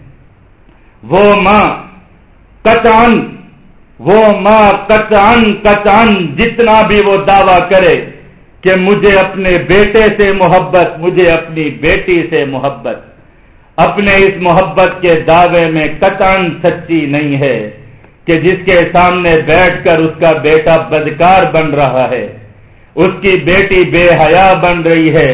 وہ ماں کچان وہ ماں کچان کچان جتنا بھی وہ دعویٰ کرے کہ مجھے اپنے بیٹے سے محبت، مجھے اپنی بیٹی سے محبت۔ اپنے اس محبت کے دعوے میں کچان سچی نہیں ہے کہ جس کے سامنے بیٹھ کر اس کا بیٹا بدکار بن رہا ہے۔ اس کی بیٹی بے حیا بن رہی ہے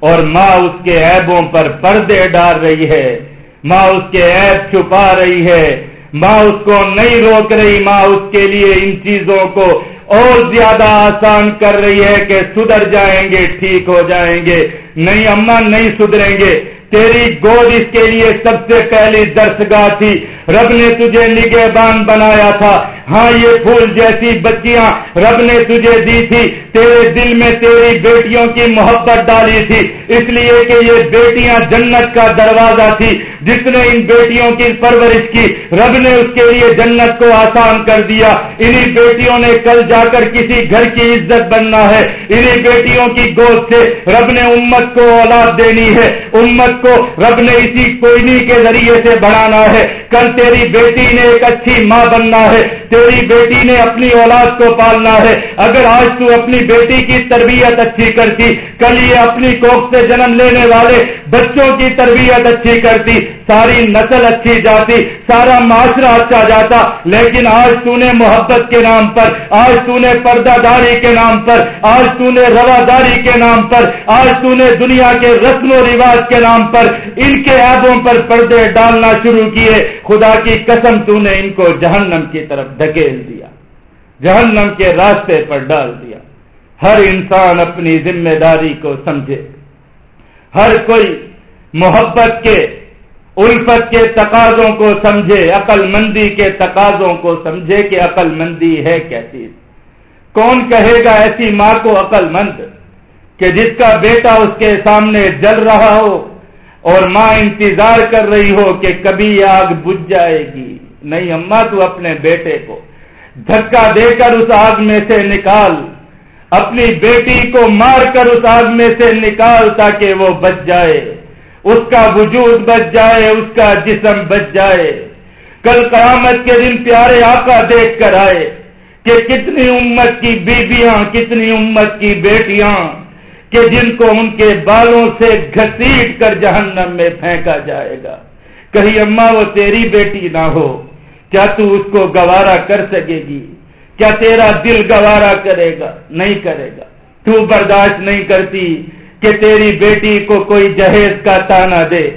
اور ماں اس کے عیبوں پر پردے ڈال رہی ہے۔ ماں اس کے عیب چھپا رہی ہے۔ ماں اس کو نہیں روک رہی، ماں اس کے لیے ان چیزوں کو اور زیادہ آسان کر رہی ہے کہ سدھر جائیں گے، ٹھیک ہو جائیں گے۔ نہیں، اما نہیں سدھریں گے۔ تیری گود اس کے لیے سب سے پہلی درسگاہ تھی۔ رب نے تجھے نگہبان بنایا تھا۔ ہاں یہ پھول جیسی بچیاں رب نے تجھے دی تھی، تیرے دل میں تیری بیٹیوں کی محبت ڈالی تھی۔ اس لیے کہ یہ بیٹیاں جنت کا دروازہ تھی۔ جس نے ان بیٹیوں کی پرورش کی، رب نے اس کے لیے جنت کو آسان کر دیا۔ انہی بیٹیوں نے کل جا کر کسی گھر کی عزت بننا ہے۔ انہی بیٹیوں کی گود سے رب نے امت کو اولاد دینی ہے۔ امت کو رب نے اسی کوئنی کے ذریعے سے بڑھانا ہے۔ کل تیری بیٹی نے ایک اچھی ماں بننا ہے۔ تیری بیٹی نے اپنی اولاد کو پالنا ہے۔ اگر آج تو اپنی بیٹی کی تربیت اچھی کرتی، کل یہ اپنی کوکھ سے جنم لینے والے بچوں کی تربیت اچھی کرتی۔ ساری نسل اچھی جاتی، سارا معاشرہ اچھا جاتا، لیکن آج تو نے محبت کے نام پر، آج تو نے پردہ داری کے نام پر، آج تو نے رواداری کے نام پر، آج تو نے دنیا کے رسم و رواج کے نام پر ان کے ایبوں پر پردے ڈالنا شروع کیے۔ خدا کی قسم تو نے ان کو جہنم کی طرف دھکیل دیا، جہنم کے راستے پر ڈال دیا۔ ہر انسان اپنی ذمہ داری کو سمجھے۔ ہر کوئی محبت کے الفت کے تقاضوں کو سمجھے عقل مندی کے تقاضوں کو سمجھے کہ عقل مندی ہے کیا چیز؟ کون کہے گا ایسی ماں کو عقل مند کہ جس کا بیٹا اس کے سامنے جل رہا ہو اور ماں انتظار کر رہی ہو کہ کبھی آگ بجھ جائے گی؟ نہیں اما تو اپنے بیٹے کو دھکا دے کر اس آگ میں سے نکال، اپنی بیٹی کو مار کر اس آگ میں سے نکال تاکہ وہ بچ جائے۔ اس کا وجود بچ جائے، اس کا جسم بچ جائے۔ کل قیامت کے دن پیارے آقا دیکھ کر آئے کہ کتنی امت کی بیویاں، کتنی امت کی بیٹیاں کہ جن کو ان کے بالوں سے گھسیٹ کر جہنم میں پھینکا جائے گا۔ کہیں اما وہ تیری بیٹی نہ ہو۔ کیا تو اس کو گوارا کر سکے گی؟ کیا تیرا دل گوارا کرے گا؟ نہیں کرے گا۔ تو برداشت نہیں کرتی۔ کہ تیری بیٹی کو کوئی جہیز کا تانا دے۔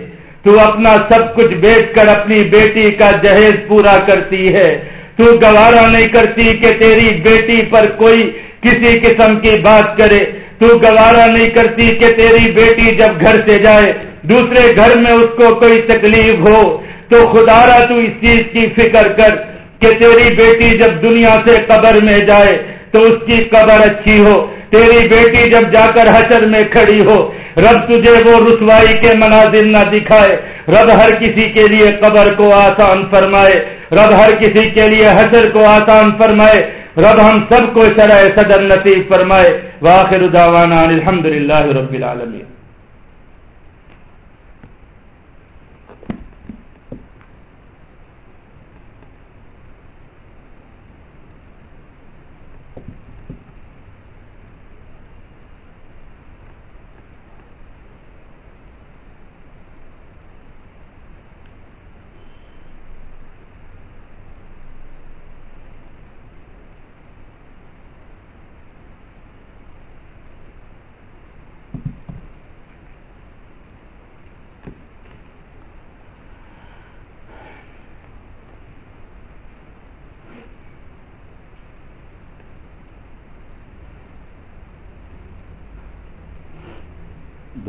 تو اپنا سب کچھ بیچ کر اپنی بیٹی کا جہیز پورا کرتی ہے۔ تو گوارا نہیں کرتی کہ تیری بیٹی پر کوئی کسی قسم کی بات کرے۔ تو گوارا نہیں کرتی کہ تیری بیٹی جب گھر سے جائے، دوسرے گھر میں اس کو کوئی تکلیف ہو۔ تو خدا را تو اس چیز کی فکر کر کہ تیری بیٹی جب دنیا سے قبر میں جائے تو اس کی قبر اچھی ہو۔ تیری بیٹی جب جا کر حشر میں کھڑی ہو، رب تجھے وہ رسوائی کے مناظر نہ دکھائے۔ رب ہر کسی کے لیے قبر کو آسان فرمائے۔ رب ہر کسی کے لیے حشر کو آسان فرمائے۔ رب ہم سب کو شرح صدر نصیب فرمائے۔ واخر دعوانا الحمد للہ رب العالمین۔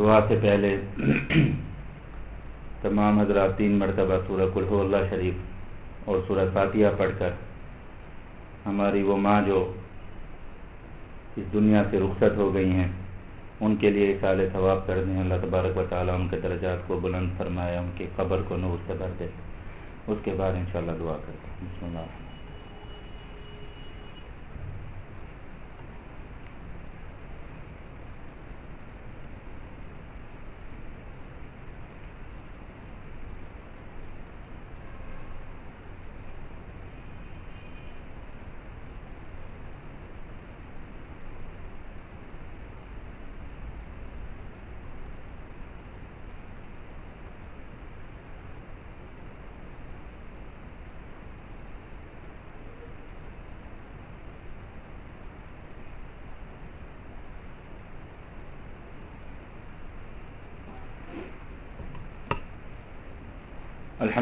دعا سے پہلے <clears throat> تمام حضرات تین مرتبہ سورہ کلو اللہ شریف اور سورہ فاتحہ پڑھ کر ہماری وہ ماں جو اس دنیا سے رخصت ہو گئی ہیں، ان کے لیے سال ثواب کر دیں۔ اللہ تبارک و تعالیٰ ان کے درجات کو بلند فرمائے، ان کی قبر کو نور سے بھر دے۔ اس کے بعد انشاءاللہ دعا کرتے ہیں۔ بسم اللہ۔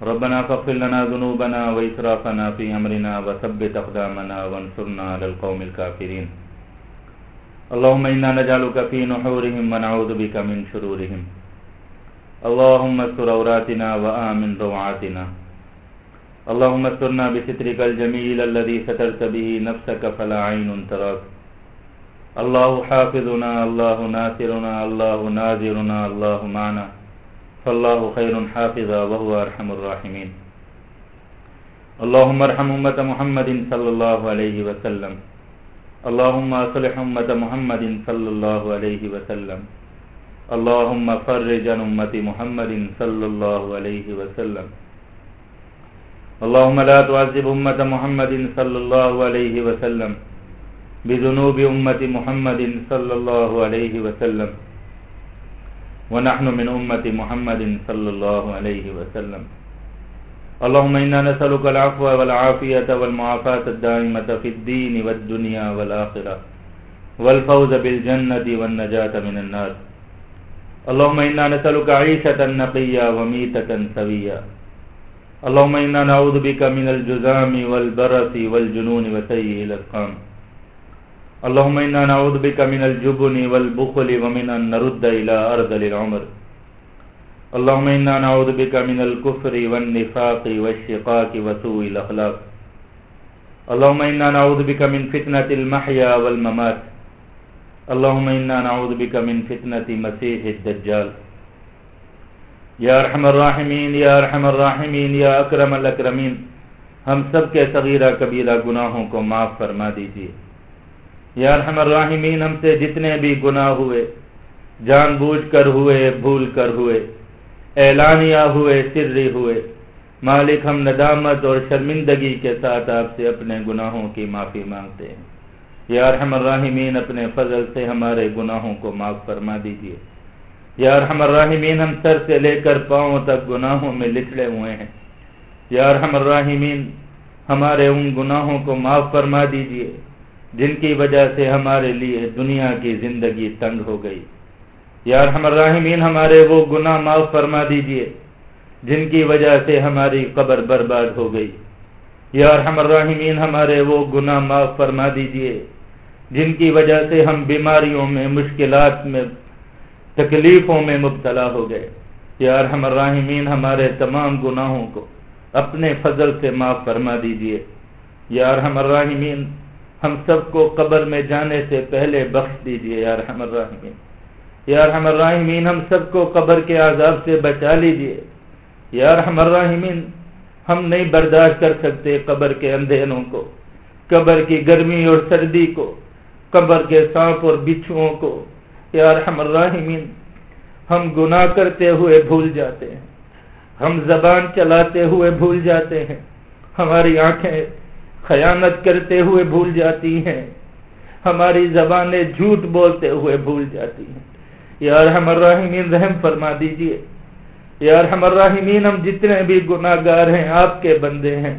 ربنا فاغفر لنا ذنوبنا وإسرافنا في أمرنا وثبت أقدامنا وانصرنا على القوم الكافرين. اللهم إنا نجعلك في نحورهم ونعوذ بك من شرورهم. اللهم استر عوراتنا وآمن روعاتنا. اللهم استرنا بسترك الجميل الذي سترت به نفسك فلا عين تراك. الله حافظنا، الله ناصرنا، الله ناظرنا، الله معنا. فالله خير حافظا وهو أرحم الراحمين اللهم ارحم أمة محمد صلى الله عليه وسلم. اللهم أصلح أمة محمد صلى الله عليه وسلم. اللهم فرج عن أمة محمد صلى الله عليه وسلم. اللهم لا تعذب أمة محمد صلى الله عليه وسلم. بذنوب أمة محمد صلى الله عليه وسلم. ونحن من أمة محمد صلى الله عليه وسلم. اللهم إنا نسألك العفو والعافية والمعافاة الدائمة في الدين والدنيا والآخرة، والفوز بالجنة والنجاة من النار. اللهم إنا نسألك عيشة نقية وميتة سوية. اللهم إنا نعوذ بك من الجزام والبرس والجنون وسيء الأسقام اللهم إنا نعوذ بك من الجبن والبخل ومن أن نرد إلى أرض العمر. اللهم إنا نعوذ بك من الكفر والنفاق والشقاق وسوء الأخلاق اللهم إنا نعوذ بك من فتنة المحيا والممات. اللهم إنا نعوذ بك من فتنة مسيح الدجال. یا ارحم الراحمین، یا ارحم الراحمین، یا اکرم الاکرمین، ہم سب کے صغیرہ کبیرہ گناہوں کو معاف فرما دیجیے یا ارحم الراحمین، ہم سے جتنے بھی گناہ ہوئے، جان بوجھ کر ہوئے، بھول کر ہوئے، اعلانیہ ہوئے سری ہوئے، مالک ہم ندامت اور شرمندگی کے ساتھ آپ سے اپنے گناہوں کی معافی مانگتے ہیں۔ یا ارحم الراحمین، اپنے فضل سے ہمارے گناہوں کو معاف فرما دیجیے یا ارحم الراحمین، ہم سر سے لے کر پاؤں تک گناہوں میں لکھڑے ہوئے ہیں۔ یا ارحم الراحمین، ہمارے ان گناہوں کو معاف فرما دیجیے جن کی وجہ سے ہمارے لیے دنیا کی زندگی تنگ ہو گئی۔ یا ارحم الراحمین، ہمارے وہ گناہ معاف فرما دیجیے جن کی وجہ سے ہماری قبر برباد ہو گئی۔ یا ارحم الراحمین، ہمارے وہ گناہ معاف فرما دیجیے، جن کی وجہ سے ہم بیماریوں میں، مشکلات میں، تکلیفوں میں مبتلا ہو گئے۔ یا ارحم الراحمین، ہمارے تمام گناہوں کو اپنے فضل سے معاف فرما دیجیے۔ یا ارحم الراحمین ہم سب کو قبر میں جانے سے پہلے بخش دیجیے یا ارحم الراحمین یا ارحم الراحمین ہم سب کو قبر کے عذاب سے بچا لیجیے۔ یا ارحم الراحمین ہم نہیں برداشت کر سکتے قبر کے اندھیروں کو، قبر کی گرمی اور سردی کو، قبر کے سانپ اور بچھوؤں کو۔ یا ارحم الراحمین ہم گناہ کرتے ہوئے بھول جاتے ہیں۔ ہم زبان چلاتے ہوئے بھول جاتے ہیں۔ ہماری آنکھیں خیانت کرتے ہوئے بھول جاتی ہیں۔ ہماری زبانیں جھوٹ بولتے ہوئے بھول جاتی ہیں۔ یا رحم الرحمین رحم فرما دیجیے۔ یا رحم الرحمین ہم جتنے بھی گناہ گار ہیں، آپ کے بندے ہیں۔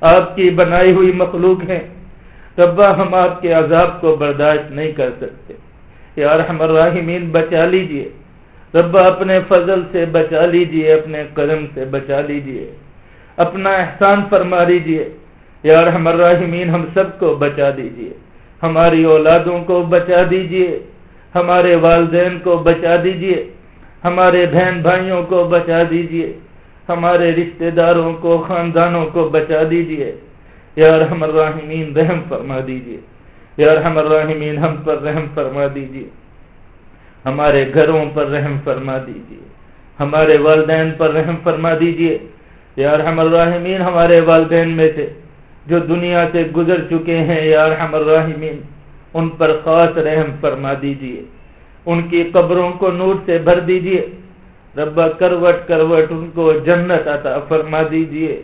آپ کی بنائی ہوئی مخلوق ہیں۔ ربا، ہم آپ کے عذاب کو برداشت نہیں کر سکتے۔ یا رحم الرحمین بچا لیجیے۔ ربا، اپنے فضل سے بچا لیجیے، اپنے قدم سے بچا لیجیے۔ اپنا احسان فرما لیجیے۔ یا رحم الرحمین ہم سب کو بچا دیجیے۔ ہماری اولادوں کو بچا دیجیے۔ ہمارے والدین کو بچا دیجیے۔ ہمارے بہن بھائیوں کو بچا دیجیے۔ ہمارے رشتہ داروں کو، خاندانوں کو بچا دیجیے۔ یا رحم الرحمین رحم فرما دیجیے۔ یا رحم الرحمین ہم پر رحم فرما دیجیے۔ ہمارے گھروں پر رحم فرما دیجیے۔ ہمارے والدین پر رحم فرما دیجیے۔ یا رحم الرحمین ہمارے والدین میں سے جو دنیا سے گزر چکے ہیں، یا رحم الرحمین ان پر خاص رحم فرما دیجیے۔ ان کی قبروں کو نور سے بھر دیجیے۔ ربا کروٹ کروٹ ان کو جنت عطا فرما دیجیے۔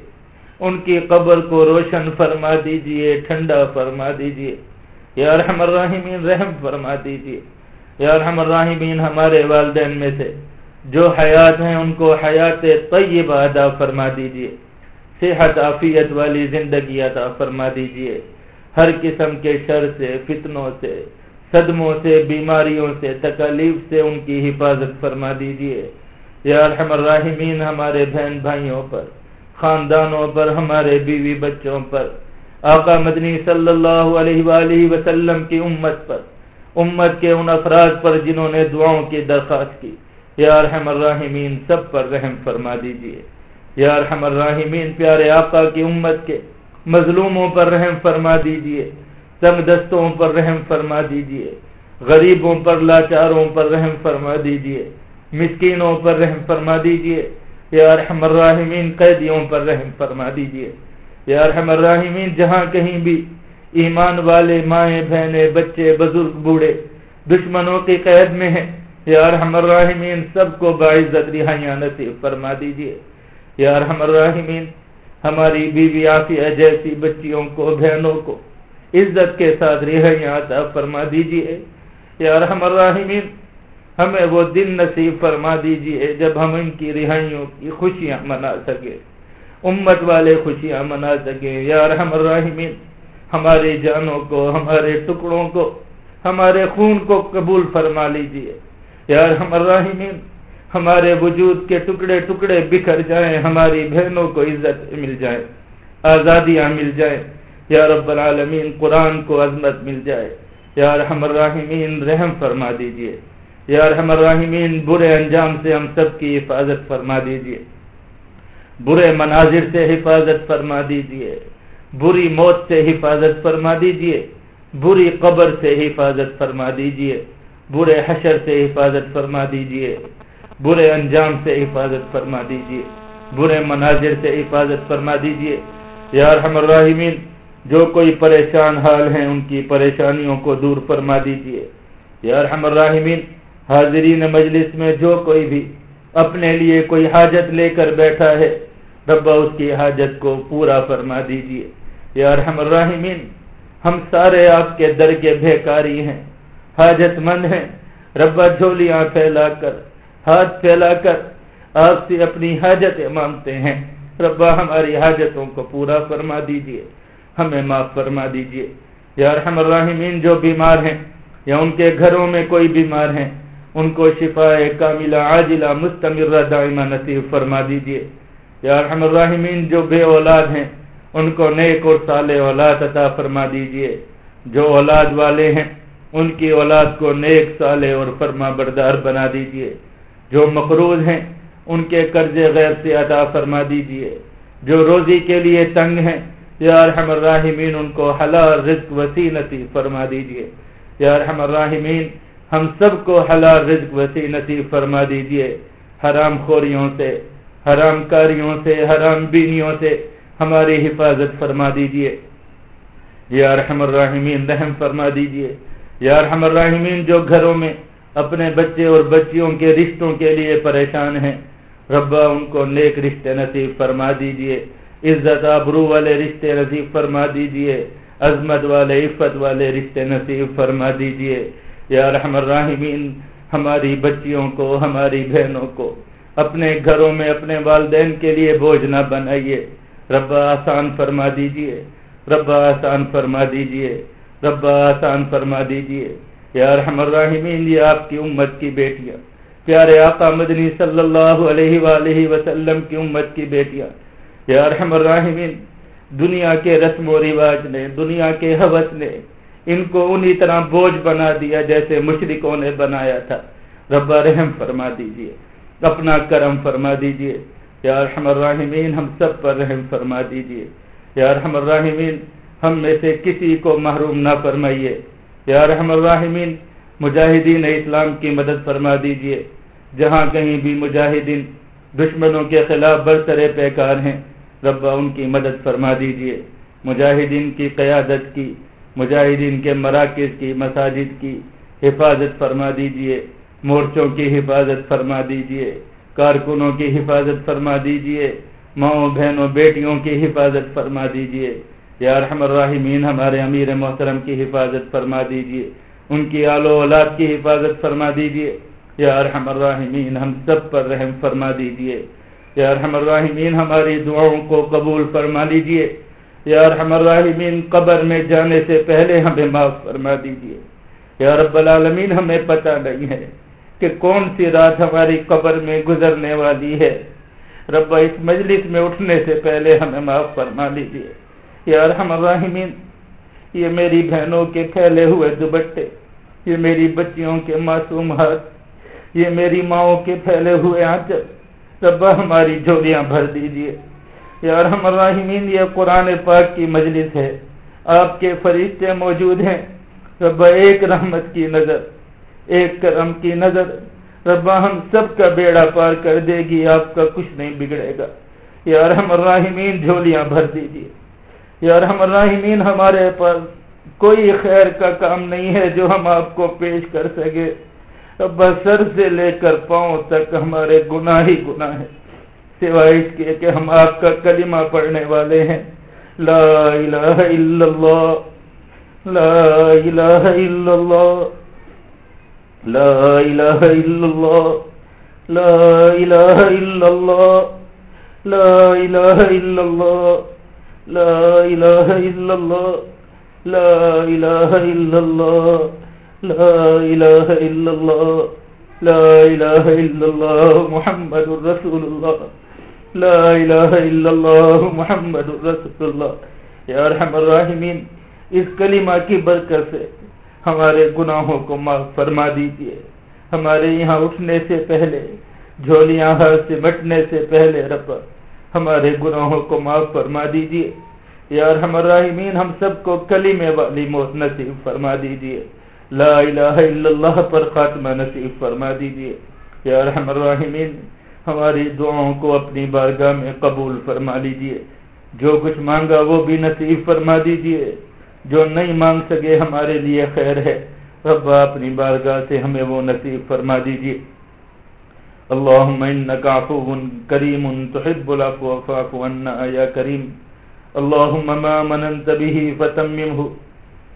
ان کی قبر کو روشن فرما دیجیے، ٹھنڈا فرما دیجیے۔ یا رحم الرحمین رحم فرما دیجیے۔ یا رحم الرحمین ہمارے والدین میں سے جو حیات ہیں، ان کو حیات طیبہ ادا فرما دیجیے۔ صحت عافیت والی زندگی عطا فرما دیجیے۔ ہر قسم کے شر سے، فتنوں سے، صدموں سے، بیماریوں سے تکلیف سے ان کی حفاظت فرما دیجیے۔ یا رحم الراحمین ہمارے بہن بھائیوں پر، خاندانوں پر، ہمارے بیوی بچوں پر۔ آقا مدنی صلی اللہ علیہ وآلہ وسلم کی امت پر، امت کے ان افراد پر جنہوں نے دعاؤں کی درخواست کی۔ یا رحم الراحمین، سب پر رحم فرما دیجیے۔ یا رحم الراحمین، پیارے آقا کی امت کے مظلوموں پر رحم فرما دیجیے تنگ دستوں پر رحم فرما دیجیے، غریبوں پر، لاچاروں پر رحم فرما دیجیے، مسکینوں پر رحم فرما دیجیے، یا رحم الراحمین، قیدیوں پر رحم فرما دیجیے۔ یا رحم الراحمین، جہاں کہیں بھی ایمان والے مائیں، بہنیں، بچے، بزرگ، بوڑھے، دشمنوں کی قید میں ہیں، یا رحم الراحمین، سب کو باعزت، رہائیاں، نصیب فرما دیجیے۔ یا رحم الراحمین ہماری بیوی آفیہ جیسی بچیوں کو، بہنوں کو۔ عزت کے ساتھ رہائیاں عطا فرما دیجیے۔ یا رحم الراحمین ہمیں وہ دن نصیب فرما دیجیے جب ہم ان کی رہائیوں کی خوشیاں منا سکے امت والے خوشیاں منا سکے یا رحم الراحمین ہماری جانوں کو، ہمارے ٹکڑوں کو، ہمارے خون کو قبول فرما لیجیے۔ یا رحم الراحمین ہمارے وجود کے ٹکڑے ٹکڑے بکھر جائیں، ہماری بہنوں کو عزت مل جائے، آزادیاں مل جائیں۔ یا رب العالمین، قرآن کو عظمت مل جائے۔ یا رحم الراحمین، رحم فرما دیجیے۔ یا رحم الراحمین، برے انجام سے ہم سب کی حفاظت فرما دیجیے۔ برے مناظر سے حفاظت فرما دیجیے۔ بری موت سے حفاظت فرما دیجیے۔ بری قبر سے حفاظت فرما دیجیے۔ برے حشر سے حفاظت فرما دیجیے۔ برے انجام سے حفاظت فرما دیجیے، برے مناظر سے حفاظت فرما دیجیے۔ یا رحم الراحمین، جو کوئی پریشان حال ہیں ان کی پریشانیوں کو دور فرما دیجیے۔ یا رحم الراحمین، حاضرین مجلس میں جو کوئی بھی اپنے لیے کوئی حاجت لے کر بیٹھا ہے، ربا اس کی حاجت کو پورا فرما دیجیے۔ یا رحم الراحمین، ہم سارے آپ کے در کے بھیکاری ہیں، حاجت مند ہیں، ربا جھولیاں پھیلا کر ہاتھ پھیلا کر آپ سے اپنی حاجتیں مانگتے ہیں۔ ربا، ہماری حاجتوں کو پورا فرما دیجیے۔ ہمیں معاف فرما دیجیے۔ یا رحم الراحمین، جو بیمار ہیں یا ان کے گھروں میں کوئی بیمار ہیں، ان کو شفا کاملہ، عاجلہ، مستمرہ دائمہ نصیب فرما دیجیے۔ یا رحم الرحمین جو بے اولاد ہیں، ان کو نیک اور صالح اولاد عطا فرما دیجیے۔ جو اولاد والے ہیں، ان کی اولاد کو نیک، صالح اور فرما بردار بنا دیجیے۔ جو مقروض ہیں، ان کے قرض غیر سے عطا فرما دیجیے۔ جو روزی کے لیے تنگ ہیں، یا رحم الراحمین، ان کو حلال رزق وسیع نصیب فرما دیجیے۔ یا رحم الراحمین، ہم سب کو حلال رزق وسیع نصیب فرما دیجیے۔ حرام خوریوں سے، حرام کاریوں سے، حرام بینیوں سے ہماری حفاظت فرما دیجیے۔ یا رحم الراحمین، رحم فرما دیجیے۔ یا رحم الراحمین، جو گھروں میں اپنے بچے اور بچیوں کے رشتوں کے لیے پریشان ہیں۔ ربا، ان کو نیک رشتے نصیب فرما دیجیے۔ عزت آبرو والے رشتے نصیب فرما دیجیے۔ عظمت والے، عفت والے رشتے نصیب فرما دیجیے۔ یا رحم الراحمین ہماری بچیوں کو، ہماری بہنوں کو۔ اپنے گھروں میں اپنے والدین کے لیے بوجھ نہ بنائیے۔ ربا، آسان فرما دیجیے۔ ربا، آسان فرما دیجیے۔ ربا، آسان فرما دیجیے۔ یا رحم الراحمین، یہ آپ کی امت کی بیٹیاں۔ پیارے آقا مدنی صلی اللہ علیہ وآلہ وسلم کی امت کی بیٹیاں۔ یا رحم الراحمین، دنیا کے رسم و رواج نے، دنیا کے حوث نے ان کو انہی طرح بوجھ بنا دیا جیسے مشرکوں نے بنایا تھا۔ ربا رحم فرما دیجیے، اپنا کرم فرما دیجیے۔ یا رحم الراحمین، ہم سب پر رحم فرما دیجیے۔ یا رحم الراحمین، ہم میں سے کسی کو محروم نہ فرمائیے۔ یا رحم الراحمین، مجاہدین اسلام کی مدد فرما دیجیے۔ جہاں کہیں بھی مجاہدین دشمنوں کے خلاف برسرے پیکار ہیں ربا ان کی مدد فرما دیجیے۔ مجاہدین کی قیادت کی، مجاہدین کے مراکز کی، مساجد کی حفاظت فرما دیجیے۔ مورچوں کی حفاظت فرما دیجیے۔ کارکنوں کی حفاظت فرما دیجیے۔ ماؤں، بہنوں، بیٹیوں کی حفاظت فرما دیجیے۔ یا رحم الراحمین، ہمارے امیر محترم کی حفاظت فرما دیجیے، ان کی آل و اولاد کی حفاظت فرما دیجیے۔ یا رحم الراحمین، ہم سب پر رحم فرما دیجیے۔ یا رحم الراحمین، ہماری دعاؤں کو قبول فرما لیجیے۔ یا رحم الراحمین، قبر میں جانے سے پہلے ہمیں معاف فرما دیجیے۔ یا رب العالمین، ہمیں پتہ نہیں ہے کہ کون سی رات ہماری قبر میں گزرنے والی ہے۔ رب اس مجلس میں اٹھنے سے پہلے ہمیں معاف فرما لیجیے۔ یا رحم الراحمین، یہ میری بہنوں کے پھیلے ہوئے دوبٹے یہ میری بچیوں کے معصوم ہاتھ، یہ میری ماؤں کے پھیلے ہوئے آنچل ربا ہماری جھولیاں بھر دیجیے۔ یا رحم الراحمین، یہ قرآن پاک کی مجلس ہے، آپ کے فرشتے موجود ہیں۔ ربا ایک رحمت کی نظر، ایک کرم کی نظر ربا ہم سب کا بیڑا پار کر دے گی، آپ کا کچھ نہیں بگڑے گا۔ یا رحم الراحمین، جھولیاں بھر دیجیے۔ یا رحم الراحمین ہمارے پاس کوئی خیر کا کام نہیں ہے جو ہم آپ کو پیش کر سکے۔ بس سر سے لے کر پاؤں تک ہمارے گناہ ہی گناہ ہے سوائے اس کے کہ ہم آپ کا کلمہ پڑھنے والے ہیں۔ لا الہ الا اللہ، لا الہ الا اللہ، لا الہ الا اللہ، لا الہ الا اللہ، لا الہ الا اللہ۔ لا إله إلا الله. لا إله إلا الله. لا إله إلا الله. لا إله إلا الله. محمد رسول الله. لا إله إلا الله. محمد رسول الله. یا رحم الراحمین اس کلمہ کی برکت سے ہمارے گناہوں کو معاف فرما دیجیے. ہمارے یہاں اٹھنے سے پہلے، جھولیاں ہاتھ سے مٹنے سے پہلے رب ہمارے گناہوں کو معاف فرما دیجیے۔ یا رحم الراحمین ہم سب کو کلمے والی موت نصیب فرما دیجیے۔ لا الہ الا اللہ پر خاتمہ نصیب فرما دیجیے۔ یا رحم الراحمین ہماری دعاؤں کو اپنی بارگاہ میں قبول فرما لیجیے۔ جو کچھ مانگا وہ بھی نصیب فرما دیجیے۔ جو نہیں مانگ سکے ہمارے لیے خیر ہے۔ رب اپنی بارگاہ سے ہمیں وہ نصیب فرما دیجیے۔ اللهم انك عفو كريم تحب العفو فاعف عنا يا كريم. اللهم ما مننت به فتممه،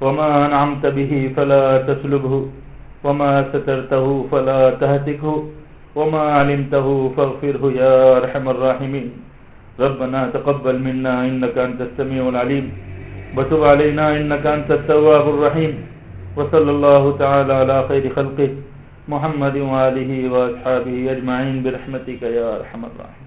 وما انعمت به فلا تسلبه، وما سترته فلا تهتكه، وما علمته فاغفره يا ارحم الراحمين. ربنا تقبل منا انك انت السميع العليم. وتب علينا انك انت التواب الرحيم. وصلى الله تعالى على خير خلقه. محمد وآلہ واصحابہ اجمعین برحمتک یا أرحم الراحمين